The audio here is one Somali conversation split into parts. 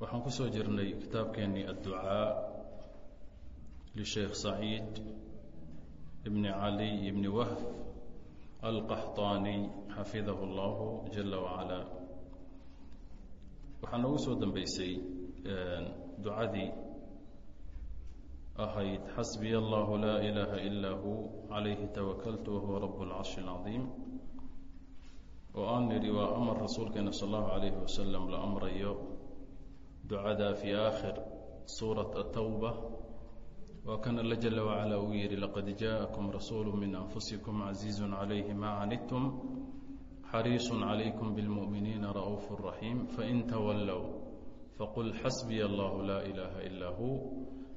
waxaan kusoo jirnay kitaabkeenii adducaa lisheekh saciid ibni caliy ibni wahb alqaxطaaniy xafidahu اllahu jala wacalaa waxaa noogu soo dambeysay ducadii ahayd xasbiya allahu laa ilaaha ilaa hu calayhi tawakaltu wahuwa rab اlcarshi اlcaظiim oo aan nidhi waa amar rasuulkeena sal allahu alayhi wasalam la amrayo ducadaa fii aakhir suurat atowba waa kan alla jala wacala uu yihi laqad jaakum rasuulu min anfusikum casiizun calayhi ma canidtum xariisu calaykum bilmu'miniina ra'uufu raxiim fain tawallow faqul xasbiya allahu laa ilaaha ilaa huu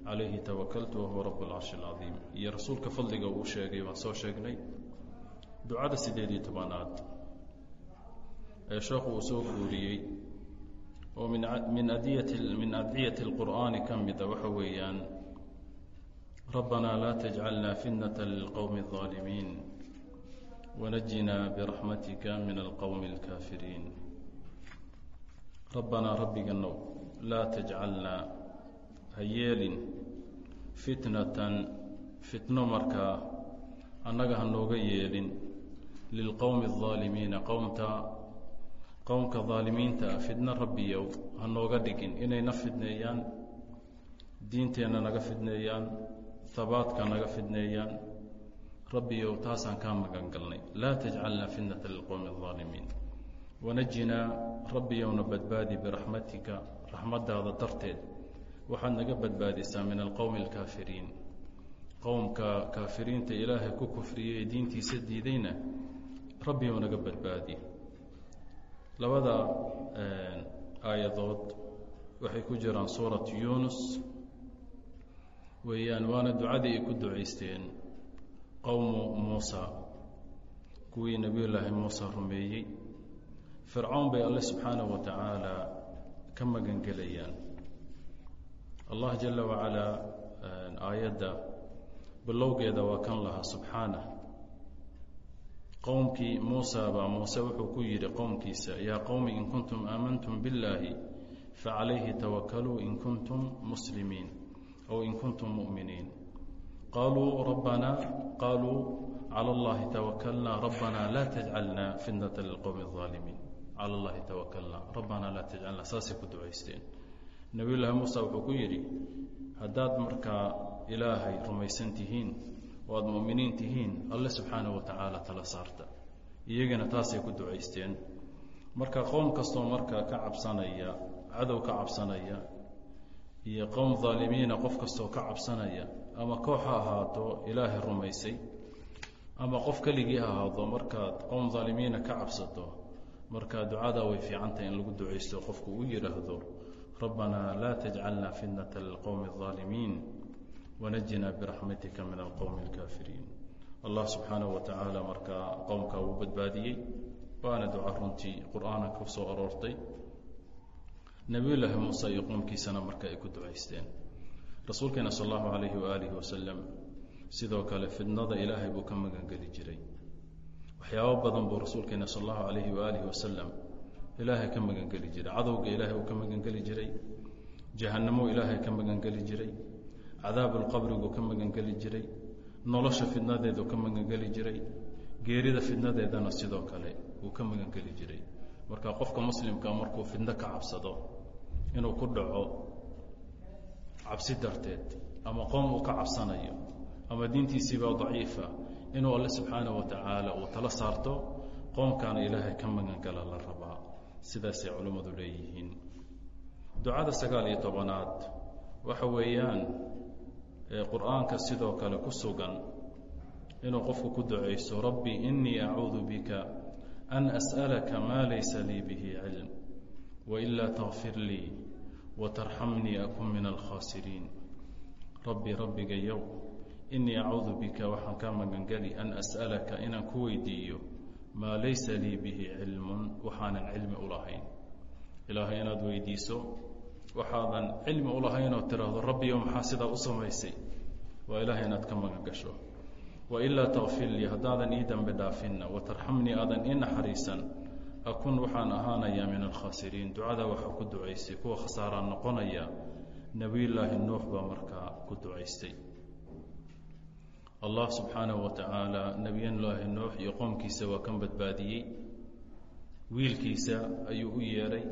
calayhi tawakaltu wahuwa rabu lcarshi alcadiim iyo rasuulka fadliga uu sheegay waan soo sheegnay. Ducada sideed iyo tobanaad ee sheekhu uu soo guuriyey oo min min adiyat min adciyati اlqur'aani ka mida waxa weeyaan rabbanaa laa tajcalna fitnata lilqowmi الظaalimiin wanajinaa biraxmatika min alqowmi اlkaafiriin rabbanaa rabbiganow laa tajcalnaa ha yeelin fitnatan fitno markaa annaga ha nooga yeelin lilqowmi الظaalimiina qowmta qowmka daalimiinta fidno rabbiyow ha nooga dhigin inayna fidneeyaan diinteenna naga fidneeyaan habaadka naga fidneeyaan rabbiyow taasaan kaa magan galnay laa tajcalna fitnata lilqowmi الظaalimiin wanajinaa rabbiyowna badbaadi biraxmatika raxmadaada darteed waxaad naga badbaadisaa min alqowmi اlkaafiriin qowmka kaafiriinta ilaahay ku kufriyey ee diintiisa diidayna rabbiyow naga badbaadi labada aayadood waxay ku jiraan suurat yunus weeyaan waana ducadii ay ku ducaysteen qowmu muusa kuwii nebiyullaahi muusa rumeeyey. Fircown bay alle subxaanahu wa tacaala ka magan gelayaan allah jala wacalaa aayadda bilowgeeda waa kan lahaa subxaanah qowmkii muusa baa muuse wuxuu ku yidhi qowmkiisa yaa qowmi in kuntum aamantum billaahi facalayhi tawakaluu in kuntum muslimiin ow in kuntum mu'miniin qaluu rabbanaa qaaluu cala allahi tawakalnaa rabbanaa laa tajcalna fitnata lilqowmi الظaalimiin cala allahi tawakalnaa rabbanaa laa tajcalna saasay ku ducaysteen nebiy llaahi muusa wuxuu ku yidhi haddaad markaa ilaahay rumaysan tihiin oo aada mu'miniin tihiin alle subxaana wa tacaala tala saarta. Iyagana taasay ku ducaysteen. Marka qowm kastoo marka ka cabsanaya cadow ka cabsanaya iyo qowm daalimiina qof kastoo ka cabsanaya ama koox ha ahaato ilaahay rumaysay ama qof keligii ha ahaado markaad qowm daalimiina ka cabsato marka ducadaa way fiicantah in lagu ducaysto qofku u yidhaahdo rabbanaa laa tajcalnaa fitnata lilqowmi aalimiin wanajinaa biraxmatika min alqowmi اlkaafiriin allah subxaanahu wa tacaala markaa qowmka uu badbaadiyey waana duca runtii qur'aana ku soo aroortay. Nebiyullaahi muuse iyo qowmkiisana marka ay ku ducaysteen. Rasuulkeena sal allahu wasalam sidoo kale fidnada ilaahay buu ka magangeli jiray. Waxyaabo badan buu rasuulkeena sal allahu calayhi waaalihi wasalam ilaahay ka magangeli jiray. Cadowga ilaahay uu ka magangeli jiray. Jahannamo ilaahay ka magangeli jiray cadaabulqabriguu ka magangeli jiray nolosha fidnadeeduu ka magangeli jiray geerida fidnadeedana sidoo kale uu ka magangeli jiray. Marka qofka muslimka markuu fidno ka cabsado inuu ku dhaco cabsi darteed ama qoom uu ka cabsanayo ama diintiisiibaa daciifa inuu alle subxaanahu wa tacaala uu tala saarto qoomkaana ilaahay ka magangala la rabaa. Sidaasay culimmadu leeyihiin. Ducada sagaal iyo tobanaad waxa weeyaan qur'aanka sidoo kale ku sugan inuu qofku ku ducayso rabbi inii acuudu bika an as'alaka maa laysa lii bihi cilm wailaa takfir lii watarxamnii akun min alkhaasiriin. Rabbi rabbigayow inii acuudu bika waxaan kaa magangeli an as'alaka inaan ku weydiiyo maa laysa lii bihi cilmun waxaanan cilmi u lahayn. Ilaahay inaad weydiiso waxaadan cilmi u lahayn oo tiraahdo rabbiyo maxaa sidaa u samaysay? Waa ilaahay inaad ka magan gasho. Wailaa takfir lii haddaadan ii dambi dhaafinna. Watarxamnii aadan ii naxariisan. Akun waxaan ahaanayaa min alkhaasiriin. Ducadaa waxaa ku ducaysay kuwa khasaaraan noqonaya nebiyullaahi nuux baa markaa ku ducaystay. Allah subxaanahu wa tacaala nebiyullaahi nuux iyo qoomkiisa waa kan badbaadiyey. Wiilkiisa ayuu u yeedhay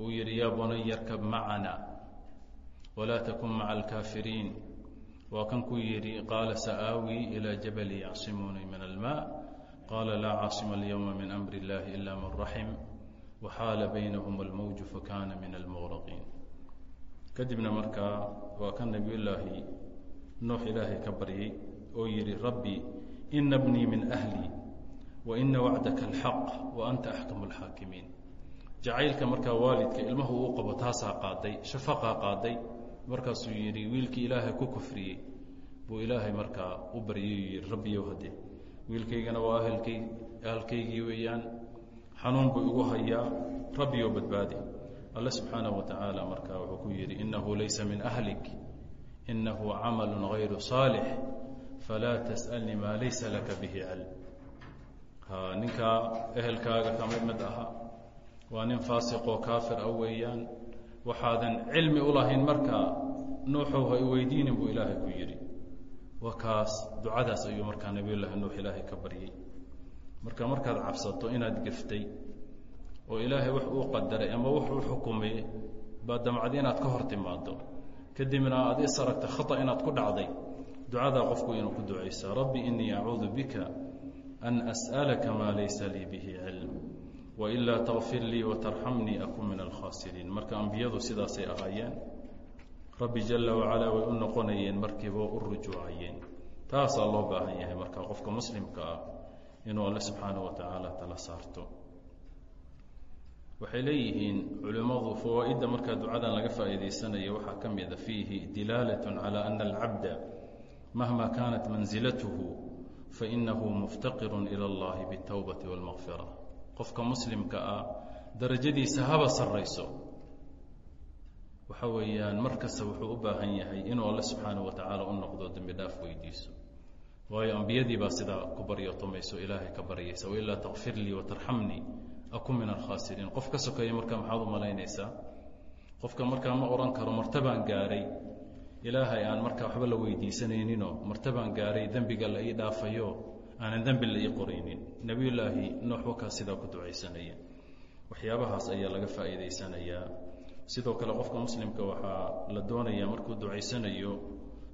uu yidhi yaa bunaya arkab macana walaa takun maca alkaafiriin waa kan ku yidhi qaala sa'aawii ilaa jabali yacsimunii min almaa qaala laa caasima alyowma min amri اllahi ila man raxim. Waxaala baynahum almowju fakana min almuqraqiin kadibna markaa waa kan nebiyullaahi nuux ilaahay ka baryey oo yidhi rabbi ina bnii min ahli wa ina wacdaka alxaq wa anta axkamu alxaakimiin jacaylka markaa waalidka ilmahu uu qabo taasaa qaaday shafaqaa qaaday markaasuu yidhi wiilkii ilaahay ku kufriyey. Buu ilaahay markaa u baryay yidhi rabbiyow hadde wiilkaygana waa ahlkay ahalkaygii weeyaan xanuun buu igu hayaa rabbiyow badbaadi. Alle subxaanahu wa markaa wuxuu ku yidhi inahu laysa min ahlik inahu camalu gayru saalix falaa tas'alnii maa laysa laka bihi cilm ninkaa ehelkaaga kama mid aha waa nin faasiqoo kaafir ah weeyaan. Waxaadan cilmi u lahayn markaa nuuxow ha i weydiinin buu ilaahay ku yidhi. Waa kaas ducadaas ayuu markaa nebiyullaahi nuux ilaahay ka baryey marka markaad cabsato inaad geftay oo ilaahay wax uu qadaray ama wax uu xukumay baa damcdi inaad ka hor timaado kadibna aad is aragta khata inaad ku dhacday ducadaa qofku inuu ku ducaysaa rabbi inii acuudu bika an as'alaka maa laysa lii bihi cilm wailaa takfir lii watarxamnii akun min alkhaasiriin marka ambiyadu sidaasay ahaayeen rabbi jala wacalaa way u noqonayeen markiiba u rujuucayeen taasaa loo baahan yahay marka qofka muslimka ah inuu alle subxaana wa tacaala tala saarto waxay leeyihiin culimmadu fawaa-idda markaa ducadan laga faa'iidaysanayo waxaa ka mida fiihi dilaalat calى ana alcabda mahma kanat mansilatuhu fainahu muftaqiru ilى اllahi bاtawbati wاlmaqfira qofka muslimka ah darajadiisa haba sarrayso. Waxa weeyaan mar kasta wuxuu u baahan yahay inuu alle subxaana wa tacaala u noqdo dembi dhaaf weydiiso. Waayo ambiyadii baa sidaa ku baryotomayso ilaahay ka baryaysa wailaa takfir lii watarxamnii akun min alkhaasiriin qof ka sokeeya markaa maxaad u malaynaysaa? Qofka markaa ma odhan karo martabaan gaaray. Ilaahay aan markaa waxba la weydiisanayninoo martabaan gaaray dembiga la ii dhaafayo aanan dembi la ii qoraynin. Nebiyullaahi wakaa sidaa ku ducaysanaya. Waxyaabahaas ayaa laga faa'iidaysanayaa. Sidoo kale qofka muslimka waxaa la doonayaa markuu ducaysanayo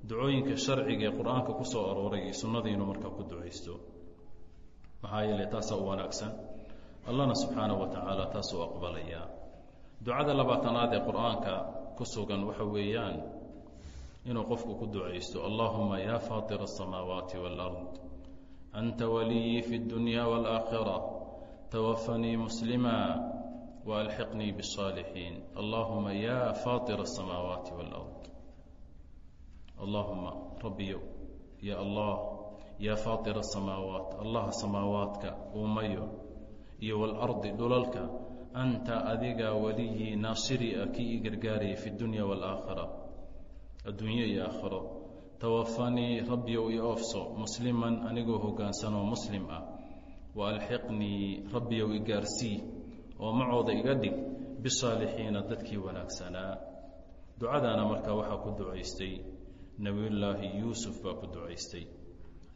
ducooyinka sharciga ee qur'aanka ku soo arooray iyo sunnada inuu markaa ku ducaysto. Maxaa yeele taasaa u wanaagsan. Allahna subxaana wa tacaala taasuu aqbalayaa ducada labaatanaad ee qur'aanka ku sugan waxa weeyaan inuu qofku ku ducaysto allahuma ya faatira asamaawaati wاlard anta waliyii fi اdunya wاlaakhira twafanii muslima walxiqnii bالصaalixiin allahuma ya faatira asamaawaati wاlard allahuma rabbiyo ya allah ya faatira asamaawaat allaha samaawaadka uumayo iyo walardi dhulalka anta adiga weliyii naasiri a kii ii gargaaraya fi dunya waalaakhira adduunye iyo aakhiro tawafanii rabbiyow i oofso musliman anigoo hoggaansanoo muslim ah wa alxiqnii rabbiyow i gaarsii oo macooda iga dhig bisaalixiina dadkii wanaagsanaa ducadaana markaa waxaa ku ducaystay nebiyullaahi yuusuf baa ku ducaystay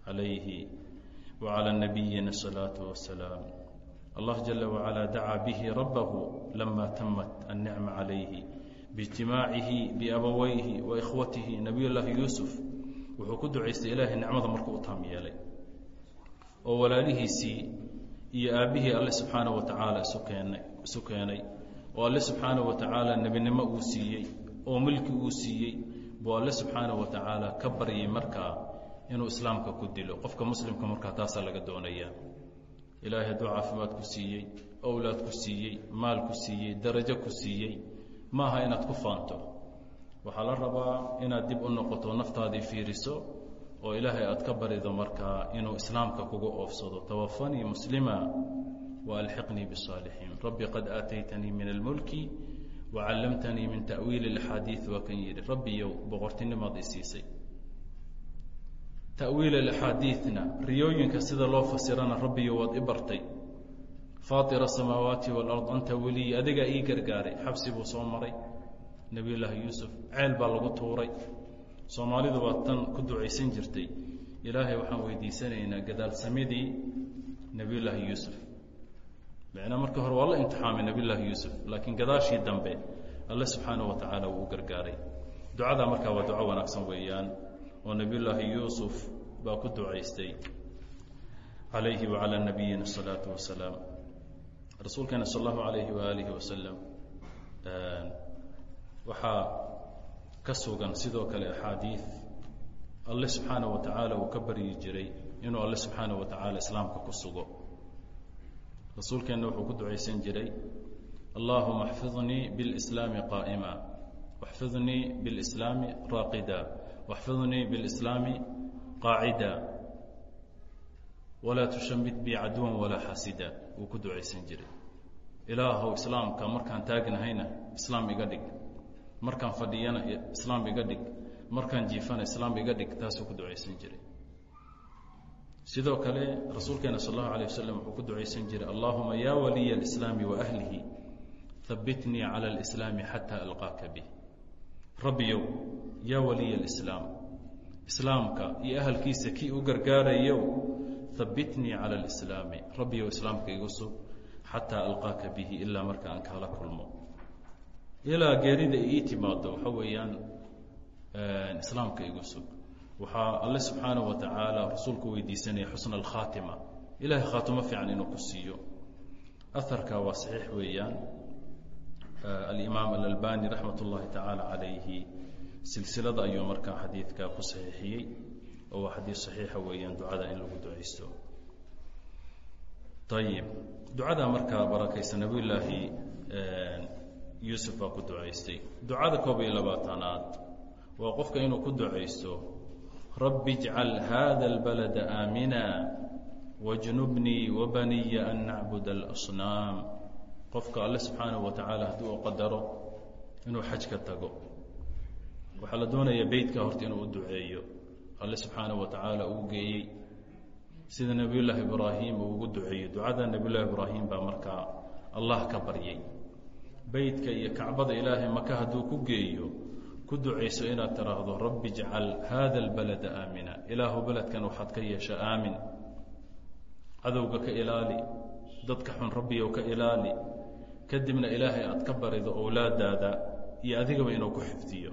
calayhi wa calaa nabiyina asalaatu wassalaam allah jala wacalaa dacaa bihi rabbahu lama tamat annicma calayhi biijtimaacihi biabawayhi wa ikhwatihi nebiyullaahi yuusuf wuxuu ku ducaystay ilaahay nicmada markuu u taam yeelay. Oo walaalihiisii iyo aabbihii alle subxaana wa tacaala isu keenay isu keenay. Oo alle subxaana wa tacaala nebinimo uu siiyey oo milki uu siiyey buu alle subxaana wa tacaala ka baryay markaa inuu islaamka ku dilo. Qofka muslimka markaa taasaa laga doonayaa. Ilaahay hadduu caafimaad ku siiyey owlaad ku siiyey maal ku siiyey darajo ku siiyey ma aha inaad ku faanto waxaa la rabaa inaad dib u noqoto naftaadii fiiriso oo ilaahay aad ka barido markaa inuu islaamka kugu oofsado. Tawafanii muslima waalxiqnii bisaalixiin. Rabbi qad aataytanii min almulki wacallamtanii min tawiili axaadiid waa yidhi rabbiyow boqortinimaad isiisay tawiil axaadiidna riyooyinka sida loo fasirana rabbiyo waad i bartay. Faatir asamaawaati walard anta weliyi adigaa ii gargaaray. Xabsi buu soo maray nebiyullaahi yuusuf ceel baa lagu tuuray. Soomaalidu waa tan ku ducaysan jirtay. Ilaahay waxaan weydiisanaynaa gadaalsamadii nebiyullaahi yuusuf. Macnaa marka hore waa la imtixaamay nebiyullaahi yuusuf laakiin gadaashii dambe alle subxaanah wa tacaala wuu u gargaaray. Ducadaa markaa waa duco wanaagsan weeyaan oo nebiyullaahi yuusuf baa ku ducaystay. Calayhi wacalaa nabiyina asalaatu wasalaam rasuulkeena sal allahu alayhi waaalih wasalam waxaa ka sugan sidoo kale axaadiid alle subxaana wa tacaala uu ka baryi jiray inuu alle subxaana wa tacaala islaamka ku sugo. Rasuulkeenna wuxuu ku ducaysan jiray allahuma axfidnii bilslaami qaa'ima waxfidnii bilslaami raaqida waxfidnii bilslaami qaacida. Walaa tushamid bi caduwan walaa xasida wuu ku ducaysan jiray. Ilaahow islaamka markaan taagnahayna islaam iga dhig markaan fadhiyana islaam iga dhig markaan jiifana islaam iga dhig taasuu ku ducaysan jiray sidoo kale rasuulkeena sal اllahu alيه waslm wuxuu ku ducaysan jiray allahuma ya waliya اlislaami waahlihi habitnii calى اlislaami xataa alqaaka bih rabbiyow yaa waliya اlislaam islaamka iyo ahalkiisa kii u gargaarayow habitnii calى اlislaami rabbiyow islaamka igu sug xataa alqaaka bihi ilaa marka aan kaala kulmo ilaa geerida ii timaado waxa weeyaan islaamka igu sug. Waxaa alle subxaana wa tacaala rasuulku weydiisanaya xusna alkhaatima ilahay khaatimo fiican inuu ku siiyo. Aharka waa saxiix weeyaan. Alimaam alalbani raxmat ullahi tacaala calayhi silsilada ayuu markaa xadiidka ku saxiixiyey oo waa xadiid saxiixa weeyaan ducada in lagu duceysto ayib ducada markaa barakeysan abilaahi yuusuf baa ku ducaystay ducada koob iyo labaatanaad waa qofka inuu ku ducaysto rabbi اjcal hada اlbalada aamina wاjnubnii wabaniya an nacbud اlasnaam qofka alle subxaanaه wa tacaala haddii uu qadaro inuu xaj ka tago waxaa la doonaya beytka horta inuu u duceeyo alle subxaanaه wa tacaala uu geeyey sida nebiy llaahi ibraahim uu ugu duceeyey ducada nebiy llahi ibraahim baa markaa allah ka baryay beytka iyo kacbada ilaahay maka hadduu ku geeyo ku ducayso inaad tiraahdo rabbi ijcal hada اlbalada aamina. Ilaahu beledkan waxaad ka yeesha aamin. Cadowga ka ilaali dadka xun rabbiyow ka ilaali. Kadibna ilaahay aad ka barido owlaadaada iyo adigaba inuu ku xifdiyo.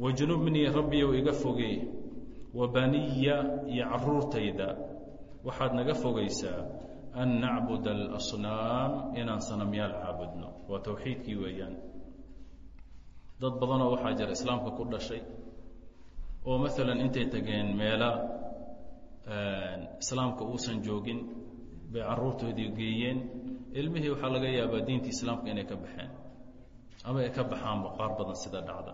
Wajnubnii rabbiyow iga fogee wabaniya iyo caruurtayda waxaad naga fogaysaa an nacbuda alasnaam inaan sanamyaal caabudno waa towxiidkii weeyaan dad badanoo waxaa jira islaamka ku dhashay oo maalan intay tageen meela islaamka uusan joogin bay caruurtoodii geeyeen ilmihii waxaa laga yaabaa diinta islaamka inay ka baxeen ama ay ka baxaanba qaar badan sida dhacda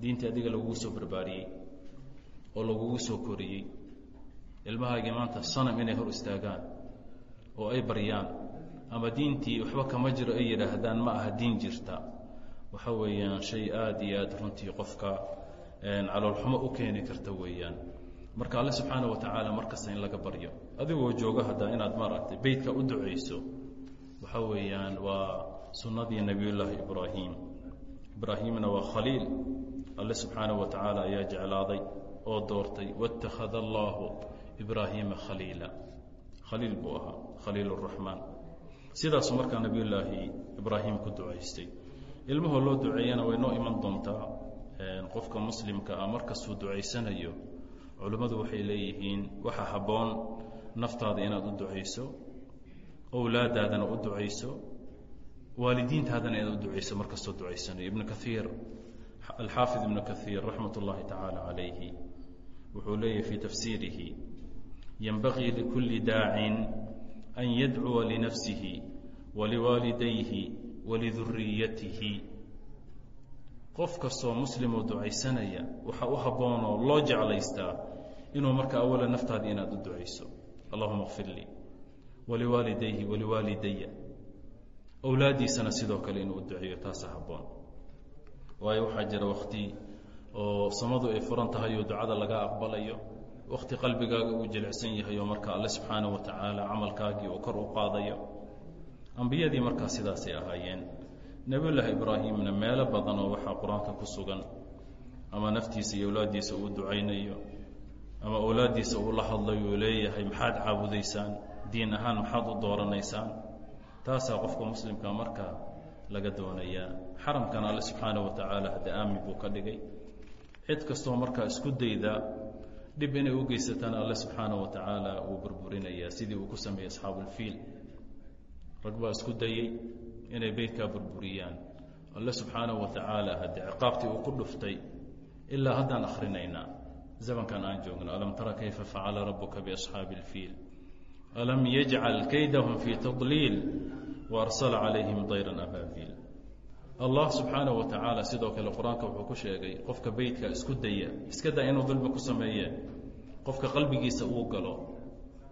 diintii adiga lagugu soo barbaariyey oo lagugu soo oo ay baryaan. Ama diintii waxba kama jiro ay yidhaahdaan ma aha diin jirta. Waxa weeyaan shay aada iyo aada runtii qofka caloolxumo u keeni karta weeyaan. Marka alle subxaana wa tacaala markasta in laga baryo. Adigoo jooga haddaa inaad maaragtay beytka u ducayso. Waxa weeyaan waa sunnadii nebiyullaahi ibraahim. Ibraahimna waa khaliil. Alle subxaana wa tacaala ayaa jeclaaday oo doortay wاtakhada allahu ibraahiima khaliila. Khaliil buu ahaa khaliil raxmaan sidaasu markaa nabiyulaahi ibraahim ku ducaystay. Ilmahoo loo duceeyana way noo iman doontaa qofka muslimka ah markastuu ducaysanayo culimmadu waxay leeyihiin waxa habboon naftaada inaad u ducayso owlaadaadana u ducayso waalidiintaadana inaad u ducayso markastoo ducaysanayo ibnu kaiir alxaafid ibnu kaiir raxmat ullaahi tacaala calayhi wuxuu leeyahy fii tafsiirihi yenbagii likulli daacin an yadcuwa linafsihi waliwaalidayhi waliduriyatihi qof kastoo muslimoo ducaysanaya waxaa u habboonoo loo jeclaystaa inuu marka awala naftaadii inaad u ducayso allahuma kfir lii waliwaalidayhi waliwaalidaya owlaaddiisana sidoo kale inuu u duceeyo taasa habboon waayo waxaa jira wakti oo samadu ay furan tahay oo ducada laga aqbalayo wakti qalbigaaga uu jilicsan yahay oo marka alle subxaana wa tacaala camalkaagii uu kor u qaadayo. Ambiyadii markaa sidaasay ahaayeen. Nebiyullaahi ibraahimna meelo badan oo waxaa qur'aanka ku sugan. Ama naftiisa iyo owlaaddiisa uu ducaynayo. Ama owlaaddiisa uu la hadlayo uu leeyahay maxaad caabudaysaan? Diin ahaan maxaad u dooranaysaan? Taasaa qofka muslimka markaa laga doonayaa. Xaramkan alle subxaana wa tacaala hadda aamin buu ka dhigay. Cid kastoo markaa isku dayda dhib inay u geysatana alle subxaana wa tacaala wuu burburinayaa sidii uu ku sameeyey asxaabulfiil rag baa isku dayey inay beytkaa burburiyaan. Alle subxaana wa tacaala ciqaabtii uu ku dhuftay ilaa haddaan akhrinaynaa zamankan aan joogno alam tara kayfa facala rabuka biasxaabi اlfiil alam yajcal kaydahum fii tadliil waarsala calayhim dayran abaabiil allah subxaana wa tacaala sidoo kale qur'aanka wuxuu ku sheegay qofka beytka isku daya iska daa inuu dulmi ku sameeye qofka qalbigiisa uu galo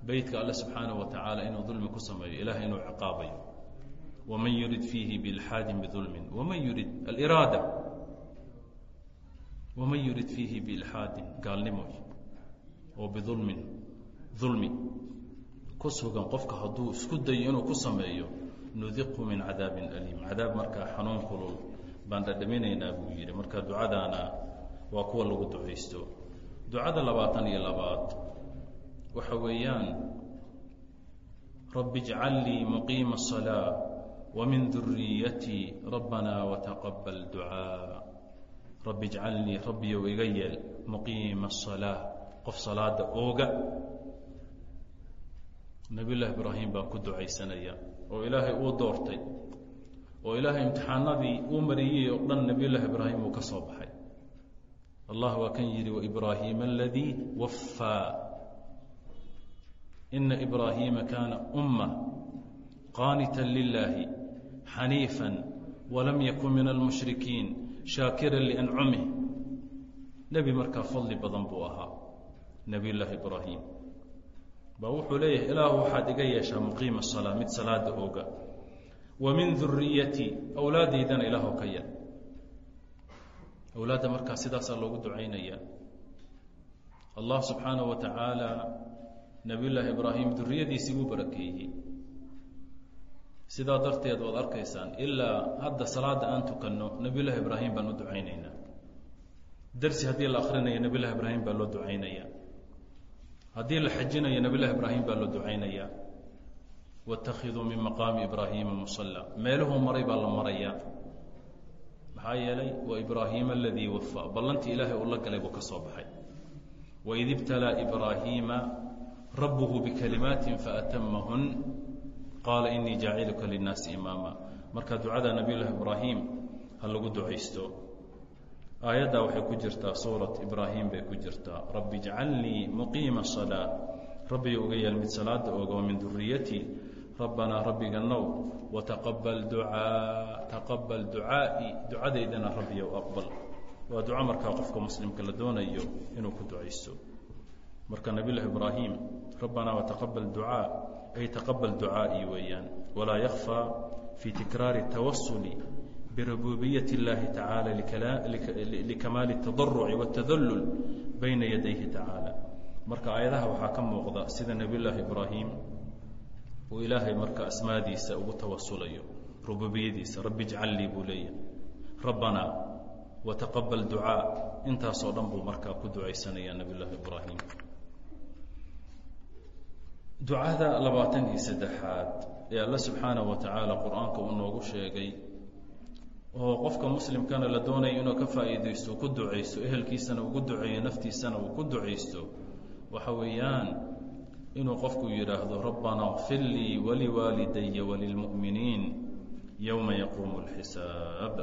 beytka alle subxaana wa tacaala inuu dulmi ku sameeyo ilahay inuu ciqaabayo. waman yurid fiihi biilxaadin bidulmin waman yurid aliraada waman yurid fiihi biilxaadin gaalnimo oo bidulmin dulmi ku sugan qofka hadduu isku dayo inuu nudiqu min cadaabin aliim. Cadaab markaa xanuun kulul baan dhadhaminaynaa buu yidhi. Marka ducadaana waa kuwa lagu ducaysto. Ducada labaatan iyo labaad waxa weeyaan rabi ijcal muqiima asalaa wa duriyatii rabbanaa wataqabal ducaa. Rabbi ijcalnii rabbiyow iga yeel muqiima asalaa qof salaada ooga. Nabiy ibraahim baan ku ducaysanaya oo ilaahay uu doortay oo ilaahay imtixaanadii uu mariyey oo dhan nabiy llahi ibraahim uu ka soo baxay. Allah waa kan yidhi waibraahiima aladii waffaa ina ibraahiima kaana umma qaanita lilaahi xaniifa walam yakun min almushrikiin shaakira liancumih nebi markaa fadli badan buu ahaa nebiy llaahi ibraahim baa wuxuu leeyahay ilaahu waxaad iga yeeshaa muqiima salaa mid salaada ooga. Wa min duriyatii awlaadaydana ilaahw ka yar. Awlaadda markaa sidaasaa loogu ducaynayaa allah subxaanaه wa tacaala nabiy llaahi ibraahim duriyadiisii wuu barakeeyey. Sidaa darteed waad arkaysaan ilaa hadda salaada aan tukanno nabiy llahi ibraahim baan u ducaynaynaa darsi haddii la akhrinayo nabiy llahi ibraahim baa loo ducaynaya haddii la xajinayo nabiy llahi ibraahim baa loo ducaynaya. Waاtakhiduu min maqaami ibraahiima musala meeluhuu maray baa la marayaa maxaa yeelay wa ibraahiima aladii wafa ballantii ilaahay uu la galay buu ka soo baxay. Waid ibtalaa ibraahiima rabbuhu bikalimaatin faatamahun qaala inii jaaciluka linnaasi imaama. Marka ducada nabiy ibraahim ha lagu ducaysto aayaddaa waxay ku jirtaa suurat ibraahim bay ku jirtaa. Rabbi ijcalnii muqiima salaa rabbiyo uga yeel mid salaada ooga wa min duriyatii rabbanaa rabbiga now wataqabal ducaa taqabal ducaai. Ducadaydana rabbiyow aqbal. Waa duco markaa qofka muslimka la doonayo inuu ku ducaysto. Marka nabiy llahi ibraahim rabbanaa wataqabal ducaa. Ay taqabal ducaa'ii weeyaan. Walaa yakfaa fii tikraari tawasuli بربوبية اللahi تaعaaلى لكماaل التضرع والتذلل بينa يadayhi تaعaaلى marka aيadaha waxaa ka muuqda sida نبي للahi إبراهيم uu ilaahay marka asmaadiisa ugu tawasulayo rububiyadiisa rabi اجcal lii buu leeyahay رabana وتaqبل duعاء intaasoo dhan buu markaa ku ducaysanaya نبي للahi إبراهيم duعada labaatan iyo saddexaad ee alle subحaanaه وataعaalى qur'aanka uu noogu sheegay oo qofka muslimkana la doonayo inuu ka faa'iidaysto ku ducaysto ehelkiisana ugu duceeyo naftiisana uu ku ducaysto waxa weeyaan inuu qofku yidhaahdo rabbanaa kfir lii waliwaalidaya walilmu'miniin yowma yaquumu اlxisaab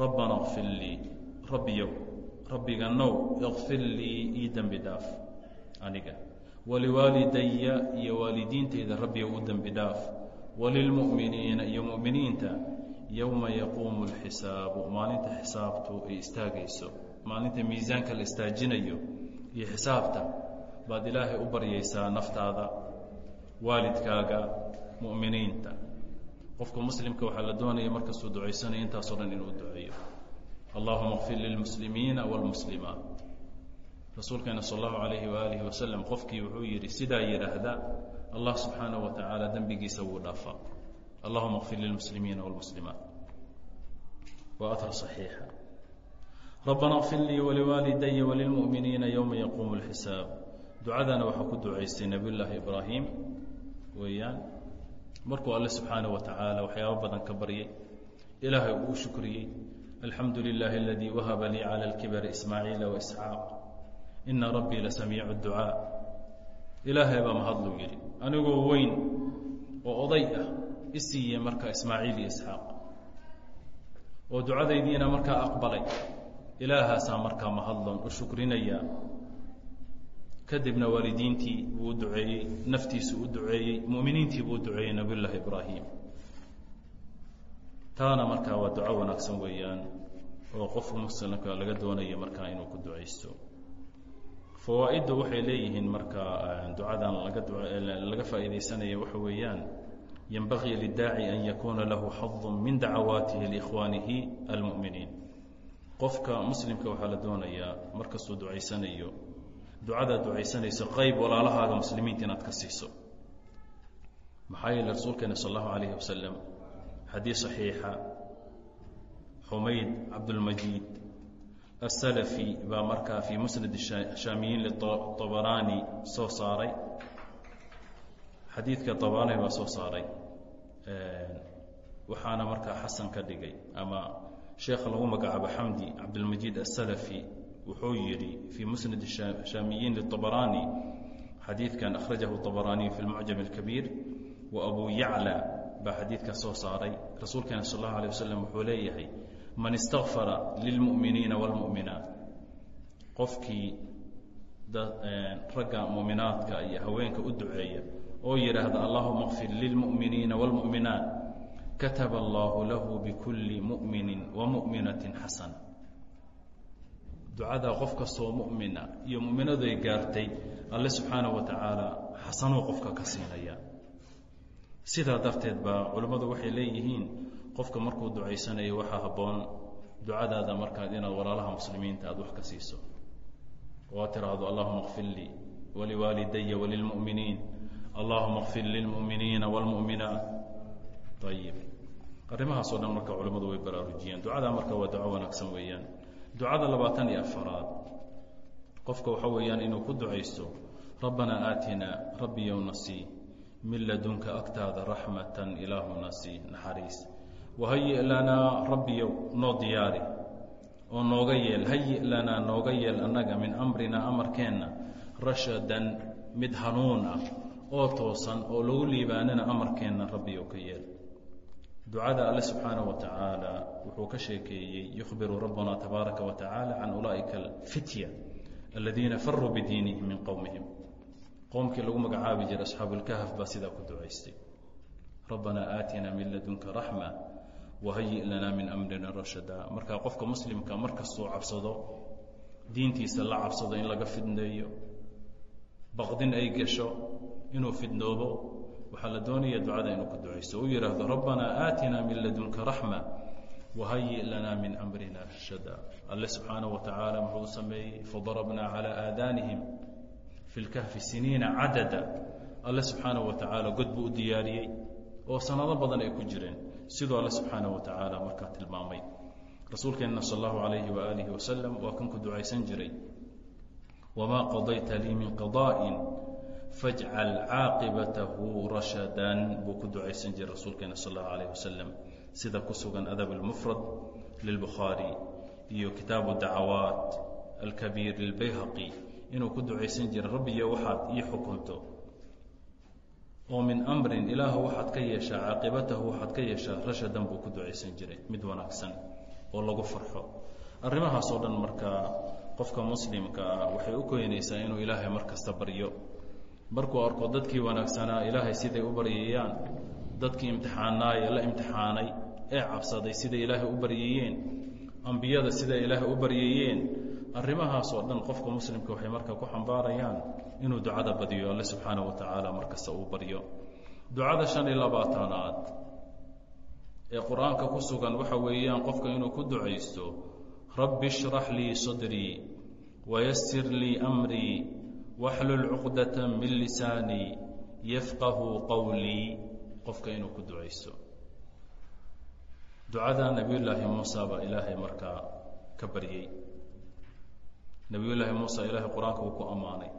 rabbana kfir lii rabbiyow rabbiganow ikfir lii ii dembi dhaaf aniga. Waliwaalidaya iyo waalidiinteyda rabbiyow u dembi dhaaf. Walilmu'miniina iyo mu'miniinta yowma yaquumu alxisaabu maalinta xisaabtu ay istaagayso maalinta miisaanka la istaajinayo iyo xisaabta baad ilaahay u baryaysaa naftaada waalidkaaga mu'miniinta qofka muslimka waxaa la doonaya markastuu ducaysanaya intaasoo dhan inuu duceeyo allahuma kfir lilmuslimiina wاlmuslimaat rasuulkeena sal allahu alayhi waaalihi wasalam qofkii wuxuu yidhi sidaa yidhaahda allah subxaanaه wa tacaala dembigiisa wuu dhaafaa allahuma kfir lilmuslimiina wاlmuslimaat wa athar صaxiixa rabbana kfir lii waliwaalidaya walilmu'miniina ywma yaquumu اlxisaab ducadana waxaa ku ducaystay nabiy llaahi ibraahim weeyaan markuu alle subxaanaه wa tacaala waxyaabo badan ka baryay ilaahay uu shukriyey alxamdu lilaahi aladii wahaba lii calى اlkibari ismaaciila waisxaaq ina rabbii lasamiicu اducaa ilaahay baa mahadluu yidhi anigoo weyn oo oday ah i siiye marka ismaaciil iyo isxaaq. Oo ducadaydiina markaa aqbalay. Ilaahaasaa markaa mahadlon u shukrinaya. Kadibna waalidiintii buu u duceeyey naftiisu u duceeyey mu'miniintii buu u duceeyey nabiy llaahi ibraahim. Taana markaa waa duco wanaagsan weeyaan oo qofka muslimka laga doonayo markaa inuu ku ducaysto. Fawaa-iddu waxay leeyihiin markaa ducadan laga laga faa'iidaysanaya waxa weeyaan yenbagii lidaaci an yakuuna lahu xadu min dacawaatihi liikhwaanihi almu'miniin qofka muslimka waxaa la doonayaa markastuu ducaysanayo ducadaad ducaysanayso qayb walaalahaaga muslimiinta inaad ka siiso maxaa yeele rasuulkeena sal allahu alayhi wasalam xadiis saxiixa xumayd cabdulmajiid aلsalafi baa markaa fii musnad shaamiyiin liطabaraani soo saaray xadiidka طabaraani baa soo saaray waxaana markaa xasan ka dhigay ama sheekha lagu magacaabo xamdi cabdilmajiid aلsalafi wuxuu yidhi fii musnad shaamiyiin liطabaraani xadiidkan akhrajahu طabaraaniyu fi اlmucjam اlkabiir wa abu yacla baa xadiidkaa soo saaray rasuulkeena sal اllahu alيه waslm wuxuu leeyahay man istakfara lilmu'miniina wاlmu'minaat qofkii ragga mu'minaadka iyo haweenka u duceeya oo yidhaahda allahuma kfir lilmu'miniina wاlmu'minaat kataba allahu lahu bikulli mu'mini wa mu'minati xasana ducadaa qof kastoo mumina iyo muminadu ay gaartay alle subxaanaه wa tacaala xasanuu qofka ka siinaya. Sidaa darteed baa culimmadu waxay leeyihiin qofka markuu ducaysanayo waxaa habboon ducadaada markaad inaad walaalaha muslimiinta aada wax ka siiso. Oo aad tiraahdo allahuma kfir lii waliwaalidaya walilmu'miniin allahuma kfir lilmu'miniina wاlmu'minaat ayib arrimahaasoo dhan marka culimmadu way baraarujiyeen ducadaa marka waa duco wanaagsan weeyaan. Ducada labaatan iyo afaraad. Qofka waxa weeyaan inuu ku ducaysto rabbanaa aatinaa rabbiyow nasii min ladunka agtaada raxmatan ilaahu nasii naxariis. Wahayi lanaa rabbiyow noo diyaari oo nooga yeel. Hayi lanaa nooga yeel annaga min amrinaa amarkeenna rashadan mid hanuun ah oo toosan oo lagu liibaanana amarkeenna rabbiyow ka yeel ducada alle subxaanaه wa wuxuu ka sheekeeyey yukhbiru rabbuna tabaaraka wa can ulaa'ika alfitya aladiina faruu bidiinihim min qowmihim qowmkii lagu magacaabi jiray asxaabu baa sidaa ku ducaystay. Rabbanaa aatina min ladunka raxma wahayi lanaa min amrina rashada. Markaa qofka muslimka mar kastuu cabsado diintiisa la cabsado in laga fidneeyo baqdin ay gasho inuu fidnoobo waxaa la doonaya ducada inuu ku ducayso u yidhaahdo rabbanaa aatinaa min ladunka raxma wahayi lanaa min amrina rshada alle subxaana wa tacaala muxuu sameeyey fadarabnaa calaa aadaanihim fi lkahfi siniina cadada. Alle subxaana wa tacaala god buu u diyaariyey oo sanado badan ay ku jireen. Siduu alle subxaana wa tacaala markaa tilmaamay rasuulkeenna sal allahu alayhi waaalihi wasalam waa kan ku ducaysan jiray. Wamaa qadayta lii min qadaain fajcal caaqibatahu rashadan buu ku ducaysan jiray rasuulkeena sal اllahu alayh wasalam sida ku sugan adab اlmufrad lilbukhaari iyo kitaabu dacawaat alkabiir lilbayhaqi. Inuu ku ducaysan jiray rabbiyo waxaad ii xukunto. Oo min amrin ilaahu waxaad ka yeeshaa caaqibatahu waxaad ka yeeshaa rashadan buu ku ducaysan jiray. Mid wanaagsan oo lagu farxo. Arrimahaasoo dhan markaa qofka muslimka waxay u keenaysaa inuu ilaahay mar kasta baryo markuu arko dadkii wanaagsanaa ilaahay siday u baryayaan. Dadkii imtixaanaaye la imtixaanay. Ee cabsaday siday ilaahay u baryayeen. Ambiyada siday ilaahay u baryayeen. Arrimahaas oo dhan qofka muslimka waxay markaa ku xambaarayaan inuu ducada badiyo. Alle subxaana wa tacaala markasta uu baryo. Ducada shan iyo labaatanaad ee qur'aanka ku sugan waxa weeyaan qofka inuu ku ducaysto rabbi shrax lii sadrii wayasir lii amrii waxlul cuqdata min lisaanii yafqahu qowlii qofka inuu ku ducaysto. Ducada nebiyullaahi muusa baa ilaahay markaa ka baryey nebiyullaahi muusa ilaahay qur'aanka uu ku ammaanay.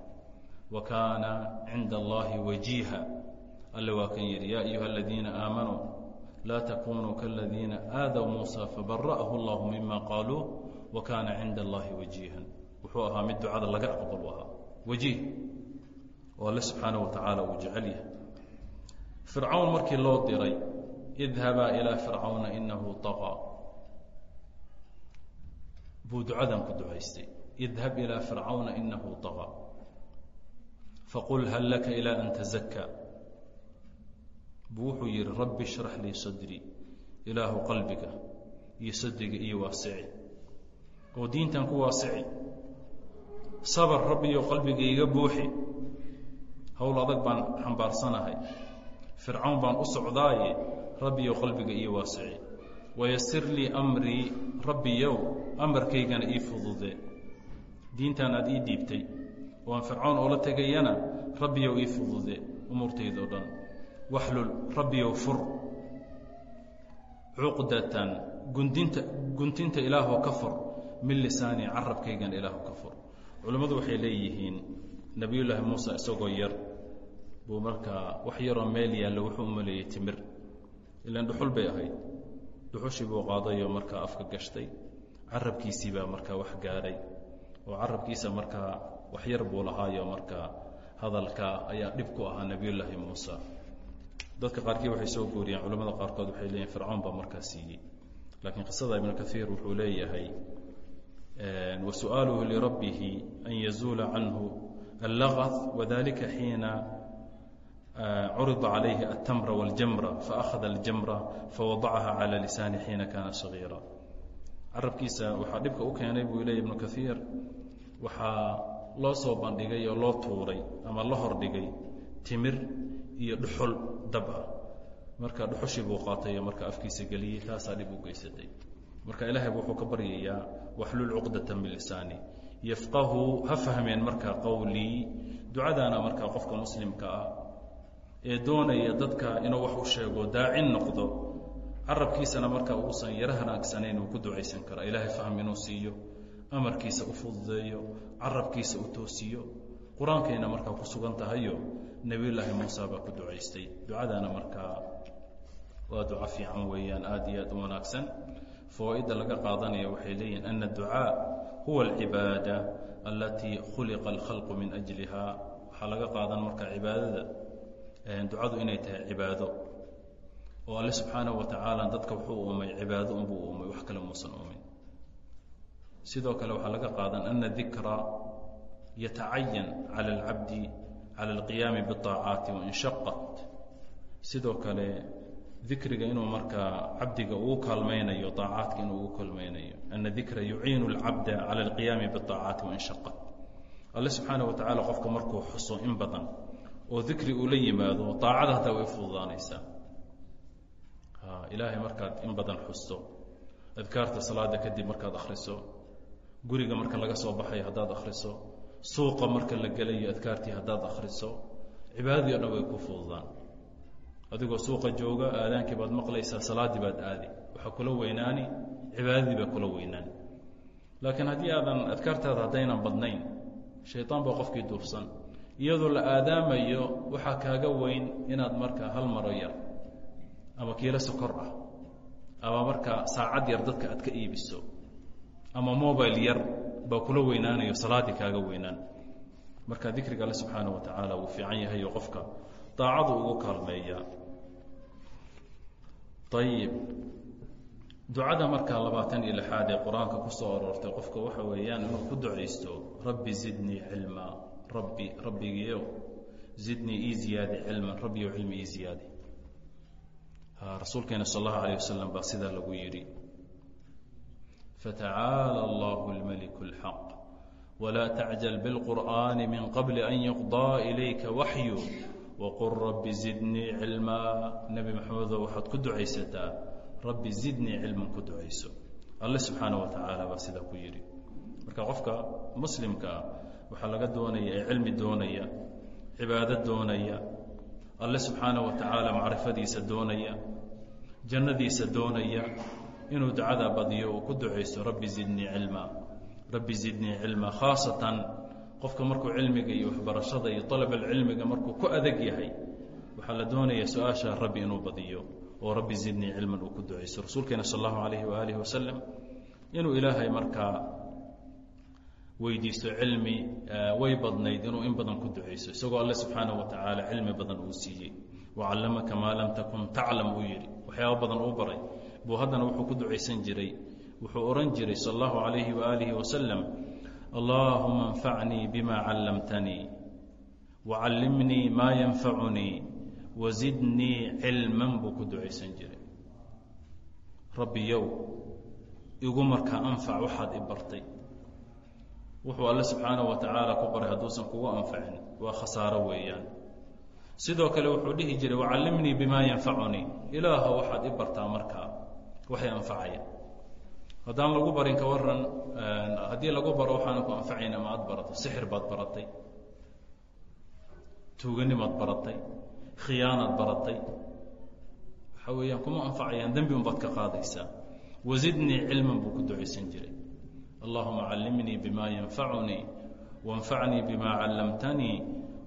Wa kaana cinda allahi wajiiha. Alle waa kan yidhi yaa ayuha aladiina aamanuu laa takunuu kaladiina aadaw muusa fabara'ahu allahu mima qaaluu wa kaana cinda allahi wajiihan. Wuxuu ahaa mid ducada laga aqbal ahaa wajiih oo alle subxaana wa tacaala uu jecel yahay. Fircawn markii loo diray idhabaa ilaa fircawna inahu طaqaa buu ducadan ku ducaystay. Idhab ilaa fircawna inahu طaqaa faqul hal laka ilaa an tazakaa buu wuxuu yihi rabbi shrax lii sadrii ilaahu qalbiga iyo sadriga iyo waasici. Oo diintan ku waasici sabr rabbiyo qalbiga iga buuxi. Howl adag baan xambaarsanahay fircawn baan u socdaaye rabbiyo qalbiga ii waasici wayasir lii amrii rabbiyow amarkaygana ii fudude. Diintan aad ii dhiibtay. Oo aan fircawn oola tegayana rabbiyow ii fudude umuurtaydao dhan. Waxlul rabbiyow fur. Cuqdatan gundinta guntinta ilaahoo ka fur. Min lisaani carabkaygan ilaahu ka fur culimmadu waxay leeyihiin nebiyullaahi muuse isagoo yar buu markaa wax yaroo meel yaalla wuxuu u maleeyey timir. Ilaan dhuxul bay ahayd. Dhuxushii buu qaadayoo markaa afka gashtay. Carabkiisii baa markaa wax gaadhay oo carabkiisa markaa wax yar buu lahaayo markaa hadalka ayaa dhib ku ahaa nebiyullaahi muuse dadka qaarkii waxay soo guuriyeen culimmada qaarkood waxay leeyihiin fircawn baa markaa siiyey. Laakiin qisada ibnu kaiir wuxuu leeyahay wasu'aaluhu lirabbihi an yazuula canhu allagath wadalika xiina curida calayhi altamra waاljamra faakhada aljamra fawadacaha cala lisaani xiina kaana sagiira carabkiisa waxaa dhibka u keenay buu leeyay ibnu kaiir waxaa loo soo bandhigay oo loo tuuray ama la hordhigay timir iyo dhuxul dab ah marka dhuxushii buu qaatay oo marka afkiisa geliyey taasaa dhib u geysatay marka ilaahay wuxuu ka baryayaa waxlul cuqdata min lisaani yafqahu ha fahmeen markaa qowlii ducadaana markaa qofka muslimka ah ee doonaya dadka inuu wax u sheego daacin noqdo. Carabkiisana marka uusan yaro hanagsanayn uu ku ducaysan kara ilaahay fahm inuu siiyo amarkiisa u fududeeyo carabkiisa u toosiyo. Qur'aankayna markaa ku sugan tahayo nebiyullaahi muusa baa ku ducaystay. ducadaana markaa waa duco fiican weeyaan aada iyo aad u wanaagsan fawaa-idda laga qaadanaya waxay leeyihiin ana adducaa huwa alcibaada alatii khuliqa alkhalqu min ajliha. Waxaa laga qaadan markaa cibaadada ducadu inay tahay cibaado. Oo alle subxaanahu wa tacaala dadka wuxuu uumay cibaado unbuu uumay wax kale muusan uumin. Sidoo kale waxaa laga qaadan ana dikra yatacayan cala alcabdi cala alqiyaami biطaacaati wain shaqat sidoo kale dikriga inuu markaa cabdiga ugu kaalmaynayo aacaadka inuu ugu kaalmaynayo. Ana dikra yuciinu اlcabda cala alqiyaami biطaacaati wain shaqat alle subxaana wa qofka markuu xuso in badan oo dikri uu la yimaado aacada hataa way fududaanaysaa. Ilaahay markaad in badan xusto adkaarta salaada kadib markaad akhriso guriga marka laga soo baxayo haddaad akhriso suuqa marka la gelayo adkaartii haddaad akhriso cibaadadii o dhan way ku fududaan adigoo suuqa jooga aadaankii baad maqlaysaa salaaddii baad aadi. Waxaa kula weynaani cibaadadii baa kula weynaani. Laakiin haddii aadan adkaartaada haddaynan badnayn shayطaan baa qofkii duufsan. Iyadoo la aadaamayo waxaa kaaga weyn inaad markaa hal maro yar ama kiilo sokor ah ama markaa saacad yar dadka aad ka iibiso ama mobile yar baa kula weynaanayo salaaddii kaaga weynaan marka dikriga alle subxaana wa tacaala wuu fiican yahay oo qofka daacadu ugu kaalmeeyaa ayib ducada markaa labaatan iyo lixaad ee qur'aanka ku soo aroortay qofka waxa weeyaan inuu ku ducaysto rabbi zidnii cilmaa rabbi rabbigiiow zidnii ii ziyaadi cilman rabbiyow cilmi ii ziyaadi. Ah, rasuulkeena sal allahu alayh wasalam baa sidaa lagu yidhi fatacaala allahu lmaliku اlxaq walaa tacjal biاlqur'aani min qabli an yuqdaa ilayka waxyu waqul rabbi zidnii cilmaa nebi maxamedo waxaad ku ducaysataa rabbi zidnii cilman ku ducayso alle subxaana wa tacaala baa sidaa ku yidhi marka qofka muslimka ah waxaa laga doonaya ee cilmi doonaya cibaado doonaya alle subxaana wa tacaala macrifadiisa doonaya jannadiisa doonaya inuu ducadaa badiyo uu ku ducaysto rabbi zidnii cilmaa rabbi zidnii cilmaa khaasatan qofka markuu cilmiga iyo waxbarashada iyo alabaalcilmiga markuu ku adag yahay waxaa la doonaya su'aasha rabbi inuu badiyo oo rabbi zidnii cilman uu ku ducaysto. Rasuulkeena sal allahu alayhi waaalih wasalam inuu ilaahay markaa weydiisto cilmi way badnayd inuu in badan ku ducayso isagoo alle subxaanaه wa tacaala cilmi badan uu siiyey. Wacallamaka maa lam takun taclam uu yidhi. Waxyaaba badan uu baray. Buu haddana wuxuu ku ducaysan jiray wuxuu ohan jiray sal allahu alayhi waalihi wasalam allaahuma اnfacnii bima callamtanii wacallimnii maa yanfacunii wazidnii cilman buu ku ducaysan jiray. Rabbiyow igu markaa anfac waxaad i bartay. Wuxuu alle subxaanaه wa tacaala ku baray hadduusan kugu anfacin. Waa khasaaro weeyaan. Sidoo kale wuxuu dhihi jiray wacallimnii bimaa yanfacunii ilaaha waxaad i bartaa markaa waxay anfacaya haddaan lagu barin ka waran haddii lagu baro waxaana ku anfacayn ama aad barato sixir baad baratay tuuganimaad baratay khiyaanaad baratay. Waxaa weeyaan kuma anfacayaan dembi unbaad ka qaadaysaa. Wazidnii cilman buu ku ducaysan jiray. Allahuma callimnii bima yanfacunii wanfacnii bima callamtanii